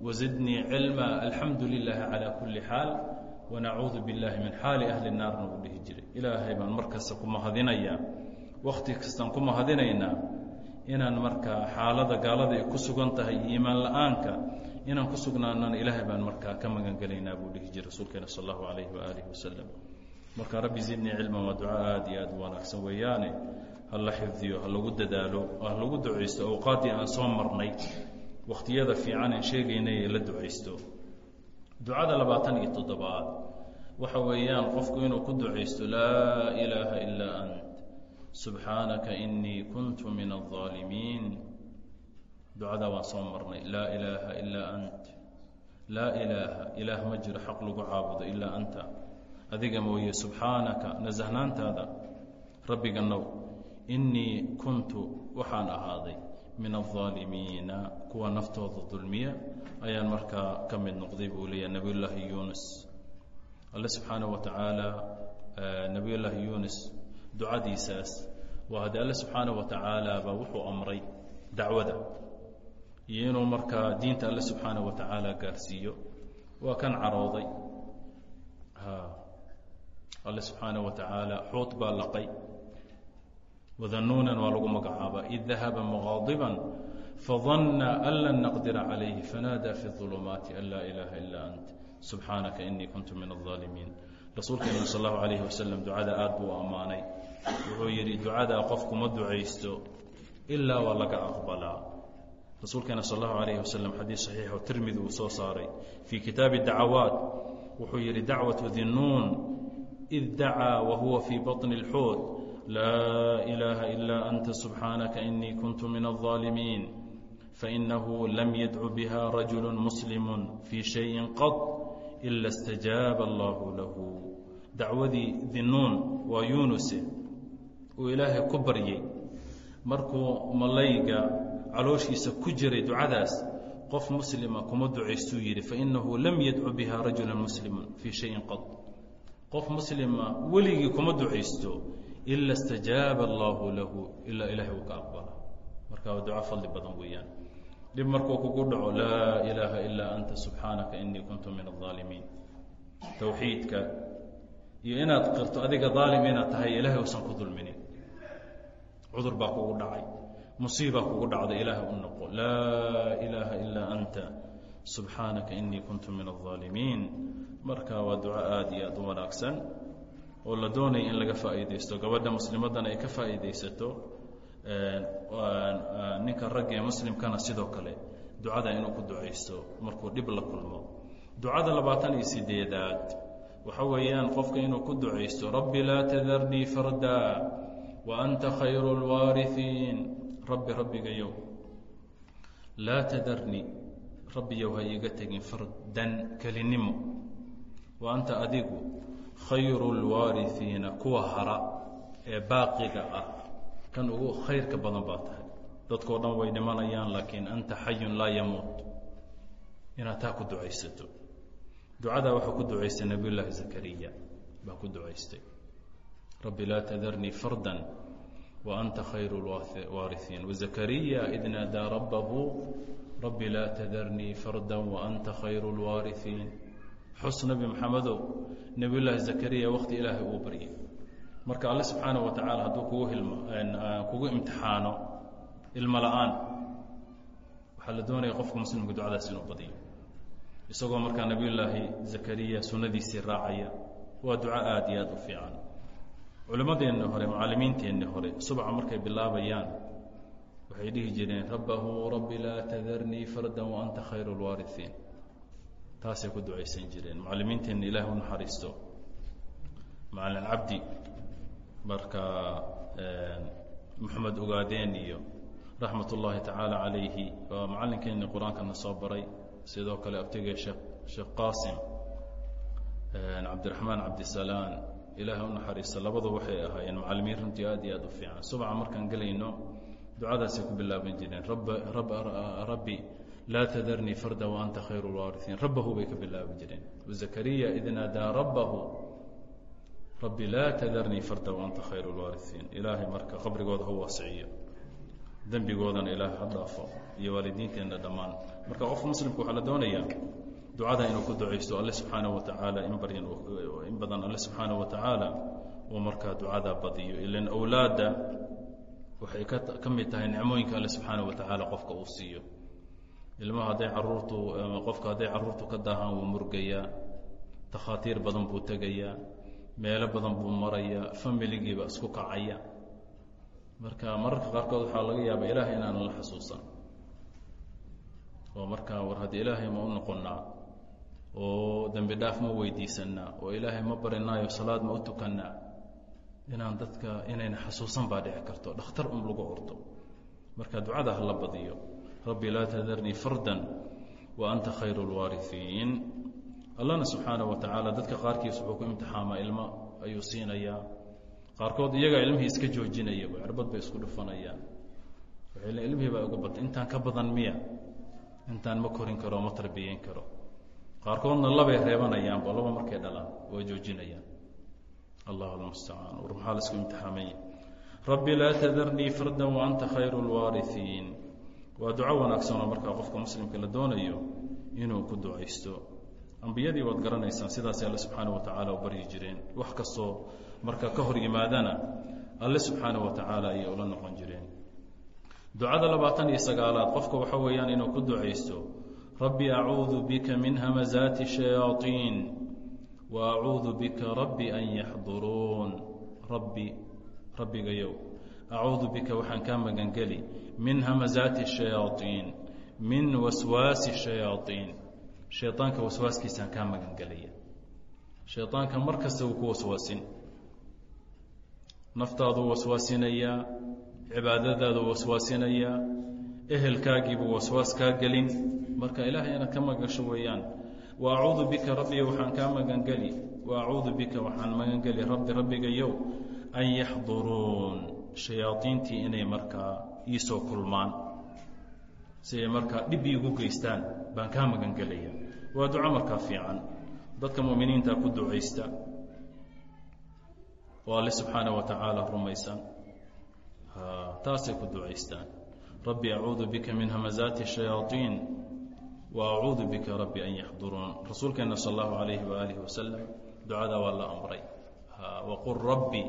wazidnii cilma alxamdu lilaahi calaa kulli xaal wanacuudu biاllahi min xaali ahli naarna uu dhihi jiray. Ilaahay baan mar kasta ku mahadinayaa wakhti kastaan ku mahadinaynaa inaan markaa xaalada gaalada ay ku sugan tahay iimaan la'aanka inaan ku sugnaanana ilaahay baan markaa ka magan gelaynaa buu dhihi jiray rasuulkeena sal allahu alayhi waaalih wasalam marka rabbi zidnii cilman waa duco aad iyo aad u wanaagsan weeyaane hala xifdiyo ha lagu dadaalo ha lagu ducaysto awqaaddii aan soo marnay wakhtiyada fiican sheegaynay ee la ducaysto. Ducada labaatan iyo toddobaad waxa weeyaan qofku inuu ku ducaysto laa ilaaha ilaa ant subxaanaka inii kuntu min aaalimiin ducadaa waan soo marnay. Laa ilaaha ilaa ant. Laa ilaaha ilaah ma jiro xaq lagu caabudo ilaa anta. Adiga mooye subxaanaka nasahnaantaada rabbiga now inii kuntu waxaan ahaaday min aaalimiina kuwa naftooda dulmiya ayaan markaa ka mid noqday buu leeyaha nebiyullaahi yuunus. Alle subxaana wa tacaala eh, nebiyullaahi yuunus ducadiisaas waa haddii alle subxaanaه wa tacaala baa wuxuu amray dacwada iyo inuu markaa diinta alle subxaanaه wa tacaala gaarsiiyo waa kan carooday alle subxaanaه wa tacaala xuut baa laqay wadanuunan waa lagu magacaabaa id dahaba muqaadiba fadana an lan naqdira calayhi fanaadaa fi ظulumaati an laa ilaaha ilaa ant subxaanaka inii kuntu min الظaalimiin rasuulkeena sal اllahu alayhi wasalam ducada aad buu ammaanay wuxuu yidhi ducadaa qofku ma ducaysto ilaa waa laga aqbalaa rasuulkeena sal اllahu alayhi wasalam xadiis saxiixo tirmidi uu soo saaray fii kitaabi dacawaat wuxuu yidhi dacwaةu dinuun id dacaa wahuwa fii baطni اlxuut laa ilaaha ilaa anta subxaanaka inii kuntu min الظaalimiin fainahu lam yadcu biha rajulu muslimu fii shayin qad ila اstajaaba allahu lahu dacwadii dinuun waa yuunuse uu ilaahay ku baryey markuu malayga calooshiisa ku jiray ducadaas qof muslima kuma ducaystuu yidhi fainahu lam yadcu biha rajula muslima fii shayin qad. Qof muslima weligii kuma ducaysto ila stajaaba allaahu lahu ilaa ilaahay uu ka aqbala marka waa duco fadli badan weeyaan. Dhib markuu kugu dhaco laa ilaaha ilaa anta subxaanaka inii kuntu min aaalimiin towxiidka iyo inaad qirto adiga aalim inaad tahay ilaahay usan ku dulminin cudur baa kugu dhacay musiiba kugu dhacday ilaah u noqo laa ilaaha ilaa anta subxaanaka inii kuntu min aaalimiin marka waa duco aada iyo aad u wanaagsan oo la doonaya in laga faa'iidaysto. Gabadha muslimadana ay ka faa'iidaysato ninka ragga ee muslimkana sidoo kale ducada inuu ku ducaysto markuu dhib la kulmo. Ducada labaatan iyo sideedaad waxa weeyaan qofka inuu ku ducaysto rabbi laa tadarnii fardaa wa anta khayru اlwaariثiin rabbi rabbigayow laa tadarnii rabbiyow ha iiga tegin fardan kelinimo wa anta adigu khayru اlwaariثiina kuwa hara ee baaqiga ah kan ugu khayrka badan baa tahay dadkao dhan way dhimanayaan laakiin anta xayun laa yamuut inaad taa ku ducaysato ducadaa waxaa ku ducaystay nabiy llaahi zakariya baa ku ducaystay rabbi laa tadarnii farda wa anta khayru lwaariثiin wazakariya id naadaa rabbahu rabbi laa tadarnii farda wa anta khayru lwaariثiin xus nebi maxamedow nebiy llaahi zakariya wakti ilaahay uu baryay marka alle subxaanaه wa tacaala hadduu kugu hilm kugu imtixaano ilmo la-aan waxaa la doonaya qofka muslimka ducadaas inuu badiyo isagoo markaa nabiy llaahi zakariya sunadiisii raacaya waa duco aada iyo aada u fiican culimmadeenni hore mucalimiinteenni hore subca markay bilaabayaan waxay dhihi jireen rabbahu rabbi laa tadarnii farda wa anta khayru اlwaariثiin taasay ku ducaysan jireen. Mucalimiinteenna ilahi u naxariisto. Macalin cabdi marka moxamed ogaadeen iyo raxmat ullaahi tacaala calayhi waa macallinkeenni qur'aankana soo baray. Sidoo kale abtigee sheekh qaasim cabdiraxmaan cabdisalaan ilaahay u naxariista labadu waxay ahaayeen macallimiin runtii aad iyo aad u fiican. Subca markaan gelayno ducadaasay ku bilaaban jireen rabbi laa tadarnii farda wa anta khayru lwaariثiin rabbahu bay ka bilaabi jireen. Zakariya id naadaa rabbahu rabbi laa tadarnii farda wa anta khayru lwaariثiin ilaahay marka qabrigooda ha waasiciyo dembigoodana ilaahay ha dhaafo iyo waalidiinteenna dhammaan. Marka qofka muslimka waxaa la doonayaa ducada inuu ku ducaysto alle subxaana watacaala in baryan in badan alle subxaana watacaala uu markaa ducada badiyo. Ilan awlaadda waxay ka ka mid tahay nicmooyinka alle subxaana watacaala qofka uu siiyo. Ilmaha hadday caruurtu qofka hadday caruurtu ka daahaan wuu murgayaa takhaatiir badan buu tegayaa meelo badan buu marayaa familigiiba isku kacaya. Marka mararka qaarkood waxaa laga yaaba ilaah inaanan la xasuusan. Oo markaa war haddii ilaahay ma u noqonaa oo dambi dhaaf ma weydiisanaa oo ilaahay ma barinaayo salaad ma u tukanaa inaan dadka inayna xasuusan baa dhici karto dhakhtar un lagu ordo marka ducada hala badiyo rabbi laa tadarnii fardan wa anta khayru اlwaariiin allana subxaana wa tacaala dadka qaarkiis wuxuu ku imtixaamaa ilmo ayuu siinayaa. Qaarkood iyagaa ilmihii iska joojinaya cirbad bay isku dhufanayaan. Ilmihii baa ugu bata intaan ka badan miya intaan ma korin karo ma tarbiyeyn karo qaarkoodna labay reebanayaanba laba markay dhalaan waa joojinayaan. Allah almustacaan war maxaa la isku imtixaamaya rabbi laa tadarnii farda wa anta khayru اlwaariثiin waa duco wanaagsanoo markaa qofka muslimka la doonayo inuu ku ducaysto. Ambiyadii waad garanaysaan sidaasay alle subxaana wa tacaala u baryi jireen. Wax kastoo marka ka hor yimaadana alle subxaana wa tacaala ayay ula noqon jireen. Ducada labaatan iyo sagaalaad qofka waxa weeyaan inuu ku ducaysto rabbi acuudu bika min hamazaati shayaaiin wa acuudu bika rabbi an yaxduruun rabbi rabbigayow acuudu bika waxaan kaa magangeli. Min hamazaati shayaaiin min waswaasi shayaaiin shayطaanka waswaaskiisaan kaa magangelaya shayطaanka mar kasta wuu ku waswaasin. Naftaaduu waswaasinayaa cibaadadaaduu waswaasinayaa ehelkaagiibuu waswaas kaa gelin marka ilaahay inaad ka magasho weeyaan. Wa acuudu bika rabbiyo waxaan kaa magangeli wa acuudu bika waxaan magangeli rabbi rabbigayow an yaxduruun. Shayaadiintii inay markaa iisoo kulmaan. Si ay markaa dhib iigu geystaan baan kaa magangelaya waa duco markaa fiican. Dadka mu'miniinta ku ducaysta oo alle subxaana wa tacaala rumaysan. Taasay ku ducaystaan. Rabbi acuudu bika min hamazaati shayaaiin wa acuudu bika rabbi an yaxduruun. Rasuulkeena sal allahu alayhi waaalih wasalam ducada waa la amray. Waqul rabbi.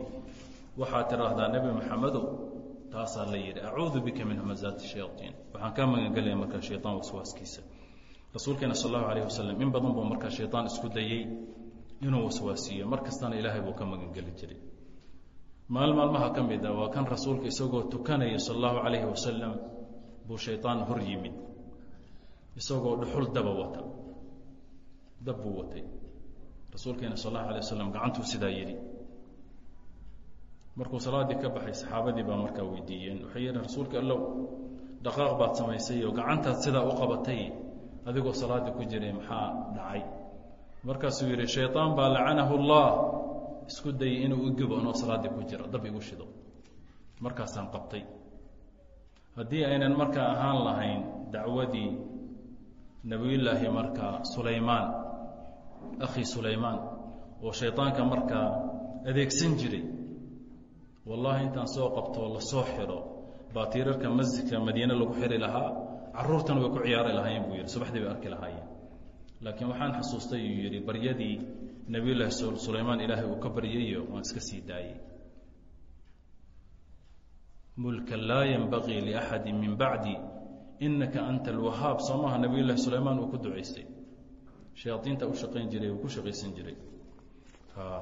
Waxaad tiraahdaa nebi maxamedow taasaa la yidhi acuudu bika min hamazaati shayaaiin waxaan kaa magangelaya markaa shayaan waswaaskiisa. Rasuulkeena sal allahu alayh wasalam in badan buu markaa shayaan isku dayey inuu waswaasiiyo mar kastana ilaahay buu ka magangeli jiray. Maal maalmaha ka mid a waa kan rasuulka isagoo tukanaya sal allahu calayhi wasalam buu shayaan hor yimid isagoo dhuxul daba wata. Dab buu watay. Rasuulkeena sal allahu alay waslam gacantuu sidaa yidhi markuu salaaddii ka baxay saxaabadii baa markaa weydiiyeen. Waxay yidheen rasuulka allow dhaqaaq baad samaysay oo gacantaad sidaa u qabatay adigoo salaaddii ku jiray maxaa dhacay? Markaasuu yidhi shayطaan baa lacanahu اllah isku dayay inuu igibo inoo salaaddii ku jiro. Dab igu shido. Markaasaan qabtay. Haddii aynan markaa ahaan lahayn dacwadii nebiyullaahi markaa sulaymaan akhi sulaymaan oo shayطaanka markaa adeegsan jiray. Wallahi intaan soo qabtoo la soo xidho baa tiirarka masjidka madiine lagu xiri lahaa. Caruurtana way ku ciyaari lahaayeen buu yidhi subaxdii bay arki lahaayeen. Laakiin waxaan xasuustay uu yidhi baryadii nebiyullaahi sulaymaan ilaahay uu ka baryayo waan iska sii daayey. Mulka laa yenbagii liaxadi min bacdi inaka anta alwahaab soo maaha sulaymaan uu ku ducaystay shayaaiinta u shaqayn jiray uu ku shaqaysan jiray.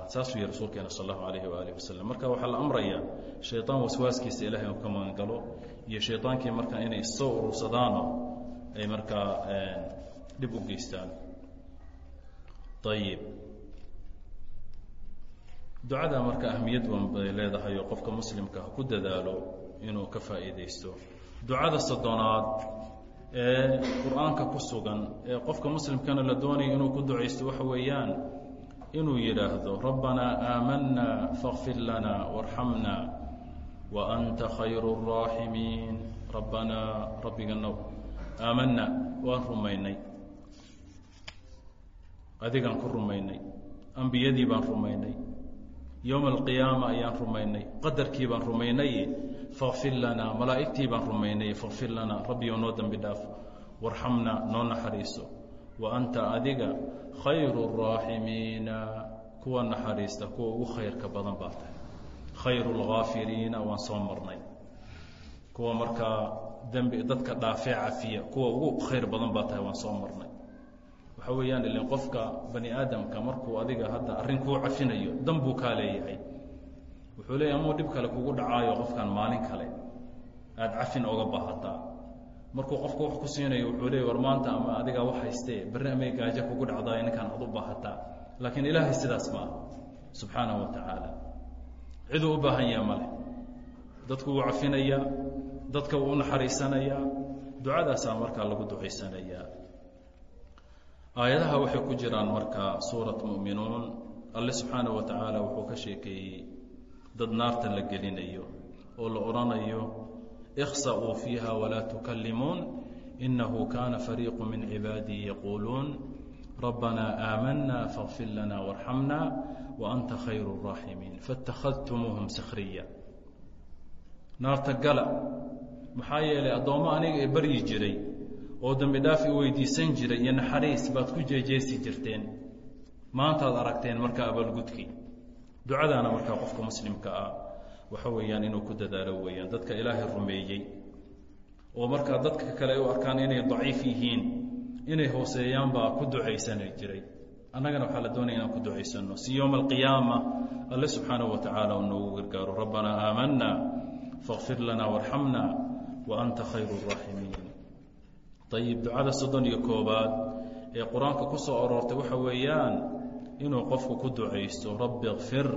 Saasuu yihi rasuulkeena sal allahu alayhi wasalam marka waxaa la amrayaa shayطaan waswaaskiisa ilahay uu ka magangalo iyo shayطaankii markaa inay issoo urursadaano ay markaa dhib u geystaan. Ayib ducada marka ahmiyad wan bay leedahay oo qofka muslimka ku dadaalo inuu ka faa'iidaysto ducada soddonaad ee qur'aanka ku sugan ee qofka muslimkana la doonaya inuu ku ducaysto waxa weeyaan inuu yidhaahdo rabbanaa aamanaa fakfir lanaa warxamnaa wa anta khayru raaximiin rabbanaa rabbigana aamanaa waan rumaynay. Adigaan ku rumaynay. Ambiyadii baan rumaynay. Yowma alqiyaama ayaan rumaynay. Qadarkii baan rumaynay fakfir lanaa malaa'igtii baan rumaynay fakfir lanaa rabbiyou noo dembi dhaaf warxamna noo naxariiso wa anta adiga khayru raaximiina kuwa naxariista kuwa ugu khayrka badan baa tahay khayru lhaafiriina waan soo marnay kuwa markaa dembi dadka dhaafee cafiya kuwa ugu khayr badan baa tahay waan soo marnay waxaa weeyaan ilen qofka bani aadamka markuu adiga hadda arrin kuu cafinayo dan buu kaa leeyahay wuxuu leeyahy amuu dhib kale kugu dhacaayo qofkan maalin kale. Aada cafin oga baahataa markuu qofku wax ku siinayo wuxuu leeyay war maanta ama adigaa wax haystee berri amay gaajo kugu dhacdaayo ninkaan ad u baahataa laakiin ilaahay sidaas ma ah subxaanahu wa tacaala ciduu u baahan yaha male dadku wuu cafinayaa dadka wuu u naxariisanayaa ducadaasaa markaa lagu ducaysanayaa aayadaha waxay ku jiraan markaa suurat mu'minuun. Alle subxaanahu wa tacaala wuxuu ka sheekeeyey dad naarta la gelinayo oo la odhanayo ikhsa'uu fiiha walaa tukallimuun inahu kaana fariiqu min cibaadii yaquuluun rabbanaa aamanna faغfir lana warxamna wa anta khayru الraaximiin faاtakhadtumuuhum sakhriya naarta gala maxaa yeelay addoommo aniga ee baryi jiray oo dembi dhaaf i weydiisan jiray iyo naxariis baad ku jeejeesi jirteen maantaad aragteen markaa abaalgudkii ducadaana markaa qofka muslimka ah waxa weeyaan inuu ku dadaalo weeyaan. Dadka ilaahay rumeeyey oo markaa dadka kale ay u arkaan inay daciif yihiin inay hooseeyaan baa ku ducaysani jiray. Annagana waxaa la doonaya inaan ku ducaysano si yowma alqiyaama alle subxaanahu wa tacaala noogu gargaaro. Rabbanaa aamanaa fakfir lanaa warxamna wa anta khayru raaximiin ayib ducada soddon iyo koobaad ee qur'aanka ku soo aroortay waxa weeyaan inuu qofku ku ducaysto rabbi kfir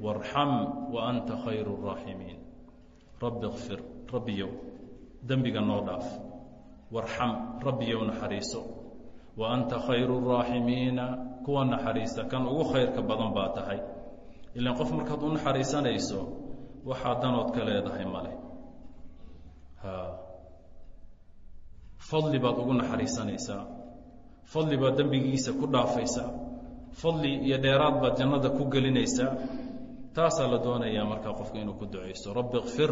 warxam wa anta khayru raaximiin. Rabbi kfir rabbiyow dembiga noo dhaaf. Warxam rabbiyow naxariiso. Wa anta khayru raaximiina kuwa naxariista kan ugu khayrka badan baa tahay. Ilan qof markaad u naxariisanayso waxaa danood ka leedahay male fadli baad ugu naxariisanaysaa. Fadli baad dembigiisa ku dhaafaysaa fadli iyo dheeraad baad jannada ku gelinaysaa taasaa la doonayaa markaa qofka inuu ku ducaysto rabbi kfir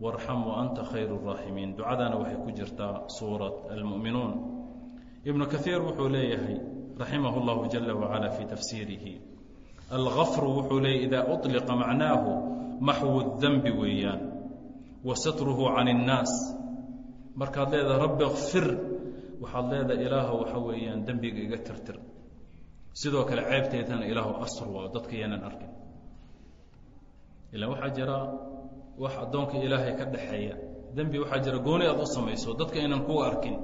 warxam wa anta khayru الraaximiin ducadaana waxay ku jirtaa suurat almu'minuun ibnu kaiir wuxuu leeyahay raximah اllahu jala wacala fii tafsiirihi algafru wuxuu leeyahy idaa uطliqa macnaahu maxwu اdanbi weeyaan wa satruhu can الnaas markaad leedahay rabbi kfir waxaad leedahay ilaahu waxa weeyaan dembiga iga tirtir sidoo kale ceebteedana ilaahu asr waa dadka yaanan arkin ilaan waxaa jira wax addoonka ilaahay ka dhaxeeya dembi waxaa jira gooni aad u samayso dadka inaan kuga arkin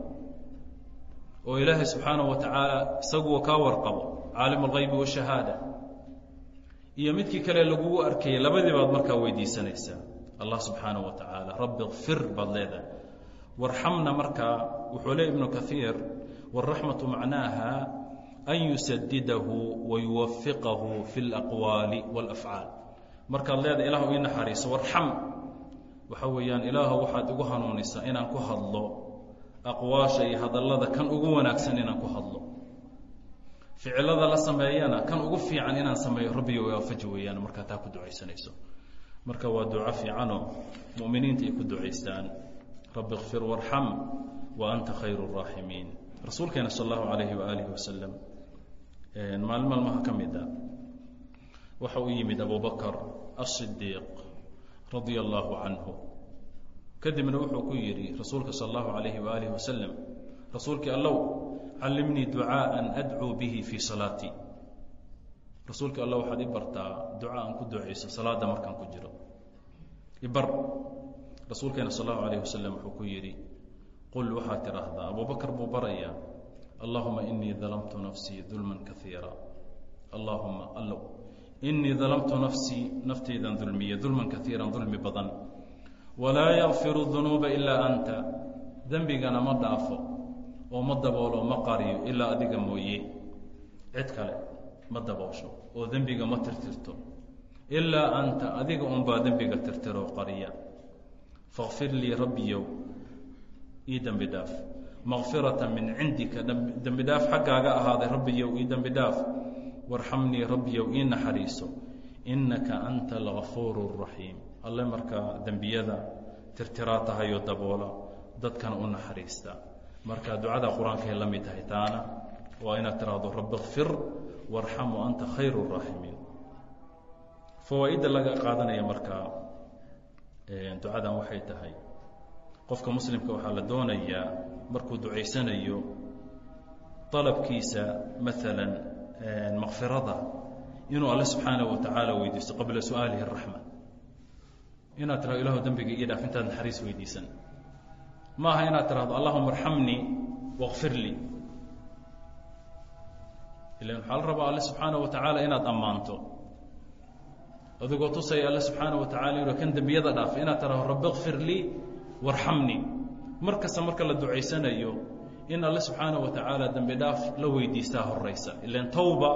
oo ilaahay subxaanahu wa tacaala isaguwa kaa warqabo caalim اlgaybi washahaada iyo midkii kale lagugu arkayay labadii baad markaa weydiisanaysaa allah subxaanaه wa tacaala rabbi kfir baad leedahay warxamna markaa wuxuu le ibnu kaiir wاraxmaةu macnaaha an yusadidahu wayuwafiqahu fi اlaqwaali wاlafcaal markaad leedahay ilahu ii naxariiso warxam waxa weeyaan ilaahu waxaad igu hanuunisaa inaan ku hadlo aqwaasha iyo hadallada kan ugu wanaagsan inaan ku hadlo ficilada la sameeyana kan ugu fiican inaan sameeyo rabbiga waafaji weeyaan markaa taa ku ducaysanayso marka waa duco fiicanoo mu'miniinta ay ku ducaystaan rabbi kfir warxam wa anta khayru الraaximiin rasuulkeena sal allahu alayhi waaalihi wasalam maalin maalmaha ka mid a waxa uu yimid abu bakr الصidiiq radia allahu canhu kadibna wuxuu ku yidhi rasuulka sal allahu alayhi waaalihi wasalam rasuulkii allow callimnii ducaaءa adcuu bihi fii salaatii rasuulkii alla waxaad i bartaa duca aan ku ducayso salaada markaan ku jiro ibar rasuulkeena sal allahu alayh wasalam wuxuu ku yidhi qul waxaad tidhaahdaa abu bakr buu barayaa allahuma inii dalamtu nafsii dulman kaiira allahuma allow. Inii dalamtu nafsii naftaydan dulmiye dulman kaiiran dulmi badan. Walaa yakfiru dunuuba ilaa anta. Dembigana ma dhaafo oo ma daboolo ma qariyo ilaa adiga mooye. Cid kale ma daboosho oo dembiga ma tirtirto. Ilaa anta adiga unbaa dembiga tirtiroo qariya. Fakfir lii rabbiyow ii dembi dhaaf maqfirata min cindika dembi dhaaf xaggaaga ahaaday rabbiyow ii dembi dhaaf warxamnii rabbiyow ii naxariiso innaka anta algafuur raxiim alle markaa dembiyada tirtiraa tahayoo daboola dadkana u naxariista marka ducada qur'aankaay la mid tahay taana waa inaad tiraahdo rabi kfir warxam wa anta khayru raaximiin fawaa-idda laga qaadanaya markaa ducadan waxay tahay qofka muslimka waxaa la doonayaa markuu ducaysanayo dalabkiisa maalan makfirada inuu alle subxaanaه wa tacaala weydiisto qabla su-aalihi الraxma inaad tirahdo ilahu dembiga ii dhaaf intaad naxariis weydiisan ma aha inaad tirahdo allahuma arxamnii wاkfir lii ilan waxaa la rabaa alle subxaanaه wa tacaala inaad ammaanto adigoo tusaya alle subxaanaه wa tacala inuu kan dembiyada dhaafay inaad tirahdo rabbi kfir lii warxamnii mar kasta marka la ducaysanayo in alle subxaanaه wa tacaala dembi dhaaf la weydiistaa horeysa ilan towba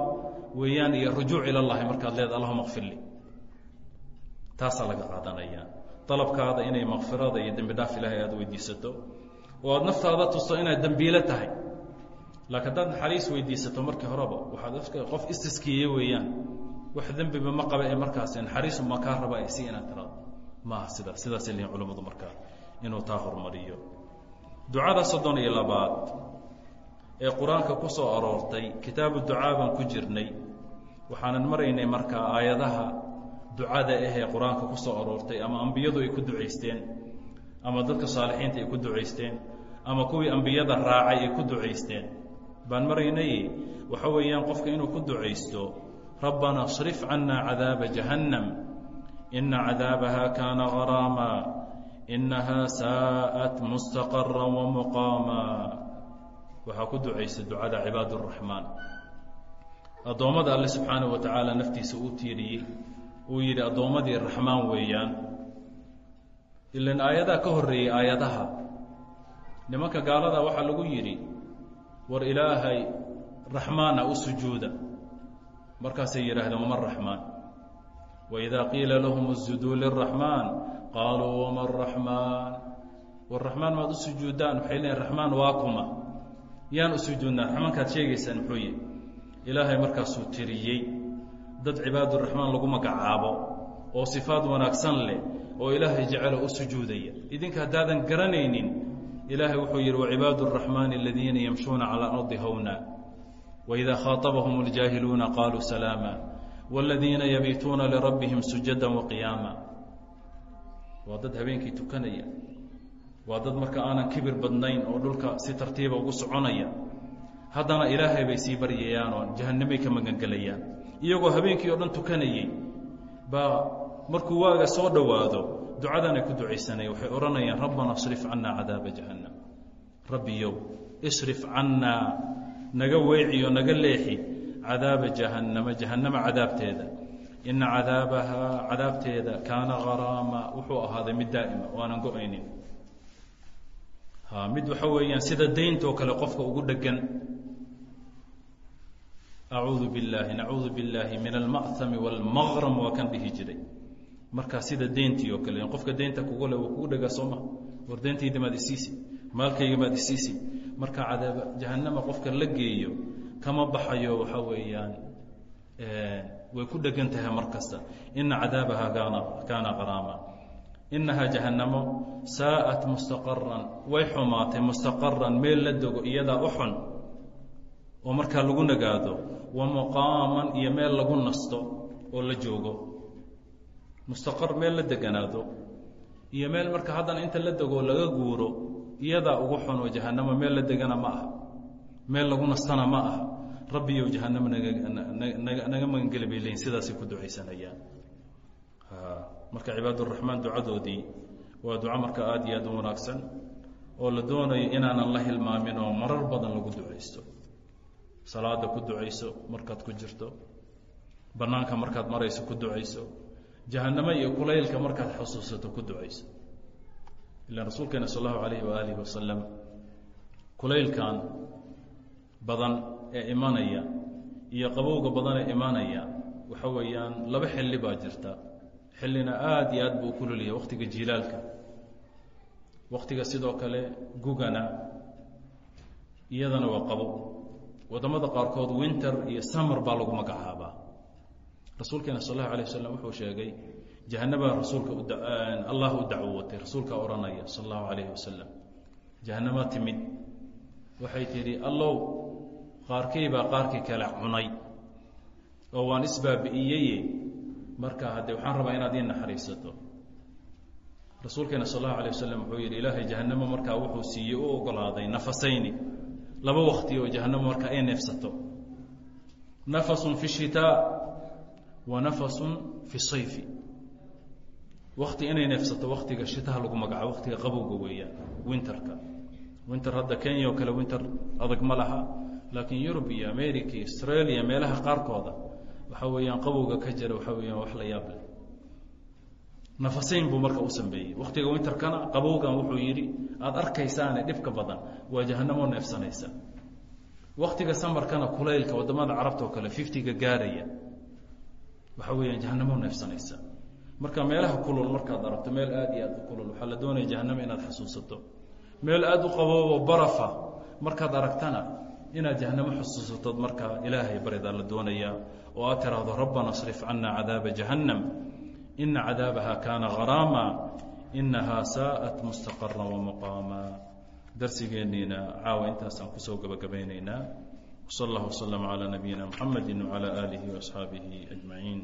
weeyaan iyo rujuuc ila llahi markaad leeda allahuma kfir lii. Taasaa laga qaadanaya. Dalabkaada inay makfirada iyo dembi dhaaf ilaahay aada weydiisato oo aada naftaada tusto inaad dembiilo tahay. Laakiin haddaad naxariis weydiisato markii horeba waxaad qof istiskiiye weeyaan. Wax dembiba ma qaba ee markaas naxariisu ma kaa raba si inaad tiraado. Maaha sidaas sidaasay lihiin culimmadu markaa inuu taa horumariyo ducada soddon iyo labaad ee qur'aanka ku soo aroortay kitaabu ducaa baan ku jirnay. Waxaanan maraynay markaa aayadaha ducada ahee qur'aanka ku soo aroortay ama ambiyadu ay ku ducaysteen ama dadka saalixiinta ay ku ducaysteen ama kuwii ambiyada raacay ay ku ducaysteen. Baan maraynay waxa weeyaan qofka inuu ku ducaysto rabbana صrif cana cadaaba jahannam ina cadaabaha kaana garaama inaha saaءat mustaqara wamuqaama waxaa ku ducaysa ducada cibaad الraxmaan addoommada alle subxaanaه wa tacaala naftiisa uu tiiriyey uu yidhi addoommadii raxmaan weeyaan ilan aayadaha ka horreeyey aayadaha nimanka gaalada waxaa lagu yidhi war ilaahay raxmaana u sujuuda markaasay yidhaahdeen wama raxmaan waidaa qiila lahum usjuduu liraxmaan qaaluu wama raxmaan waraxmaan maad u sujuuddaan waxay leeyiin raxmaan waa kuma yaan u sujuudnaa raxmaankaad sheegaysaan muxuu yihi ilaahay markaasuu tiriyey dad cibaaduraxmaan lagu magacaabo oo sifaad wanaagsan leh oo ilaahay jecelo u sujuudaya idinka haddaadan garanaynin ilaahay wuxuu yidhi wacibaadu aladiina yamshuuna calaa ardi hawna waidaa khaaabahum اljaahiluuna qaaluu salaama wاladiina yabiituuna lirabbihim sujadan waqiyaama waa dad habeenkii tukanaya. Waa dad marka aanan kibir badnayn oo dhulka si tartiiba ugu soconaya. Haddana ilaahay bay sii baryayaan oo jahannamay ka magangelayaan iyagoo habeenkii oo dhan tukanayey baa markuu waaga soo dhowaado ducadanay ku ducaysanaya waxay odhanayaan rabbana srif cannaa cadaaba jahannam. Rabbiyow isrif cannaa naga weeciyo naga leexi. Cadaaba jahannama jahannama cadaabteeda ina cadaabahaa cadaabteeda kaana haraama wuxuu ahaaday mid daa'ima oo aanan go'aynin mid waxa weeyaan sida dayntoo kale qofka ugu dhegan acuudu billaahi nacuudu billaahi min alma'hami wاlmaqram waa kan dhihi jiray markaa sida deyntii oo kale qofka deynta kugu le wuu kugu dhegaa soo maha war deyntayda maad isiisi maalkayga maad isiisi marka cadaab jahannama qofka la geeyo kama baxayo waxa weeyaan way ku dhegan tahay mar kasta. Ina cadaabaha kaana qaraama. Inahaa jahannamo saa'at mustaqaran way xumaatay mustaqaran meel la dego iyadaa u xun oo markaa lagu nagaado wa muqaaman iyo meel lagu nasto oo la joogo. Mustaqar meel la deganaado iyo meel marka haddana inta la degoo laga guuro iyadaa ugu xun oo jahannamo meel la degana ma aha. Meel lagu nastana ma aha rabbiyow jahannamo naga magangeli bay leeyiin sidaasay ku ducaysanayaan. Marka cibaaduraxmaan ducadoodii waa duco marka aada iyo aad u wanaagsan oo la doonayo inaanan la hilmaamin oo marar badan lagu ducaysto. Salaada ku ducayso markaad ku jirto. Bannaanka markaad marayso ku ducayso. Jahannamo iyo kulaylka markaad xusuusato ku ducayso. Ilaan rasuulkeena sal allahu alayhi waaalihi wasalam kulaylkan badan ee imanaya iyo qabowga badan ee imanaya waxa weeyaan laba xilli baa jirta. Xillina aada iyo aad buu u kululyahay waktiga jiilaalka. Waktiga sidoo kale gugana iyadana waa qabow. Wadamada qaarkood winter iyo summer baa lagu magacaabaa. Rasuulkeena sal allahu alay wasalam wuxuu sheegay jahanabaa rasuulka allah u dacwootay rasuulkaa odhanaya sal allahu alayhi wasalam jahanama timid. Waxay tidhi allow qaarkay baa qaarkii kale cunay. Oo waan isbaabi'iyeye marka haddee waxaan rabaa inaad ii naxariisato. Rasuulkeena sal allahu alay wasalam wuxuu yidhi ilaahay jahanamo markaa wuxuu siiyey u ogolaaday nafasayni. Laba wakti oo jahanamo markaa ay neefsato. Nafasun fi shitaa wa nafasun fi sayfi. Wakti inay neefsato waktiga shitaha lagu magacaabo waktiga qabowga weeyaan winterka. Winter hadda kenya oo kale winter adag ma laha laakiin yurub iyo america iyo australia meelaha qaarkooda waxa weeyaan qabowga ka jira waxa weeyaan wax la yaab leh. Nafasayn buu marka u sameeyey waktiga winterkana qabowgan wuxuu yidhi aada arkaysaane dhibka badan waa jahanamo neefsanaysa. Waktiga samarkana kulaylka waddamada carabta oo kale fiftyga gaaraya waxa weeyaan jahanamo neefsanaysa. Marka meelaha kulul markaad aragto meel aada iyo aad u kulul waxaa la doonaya jahanamo inaad xasuusato. Meel aada u qaboobo barafa markaad aragtana inaad jahanamo xusuusatood markaa ilaahay baridaa la doonayaa oo aad tiraahdo rabbana srif cana cadaaba jahannam ina cadaabaha kaana haraama inahaa saa'at mustaqara wamuqaama darsigeenniina caawa intaasaan ku soo gabagabaynaynaa wsal allah wslama calaa nabiyina mxamedi wcalaa aalihi waasxaabihi ajmaciin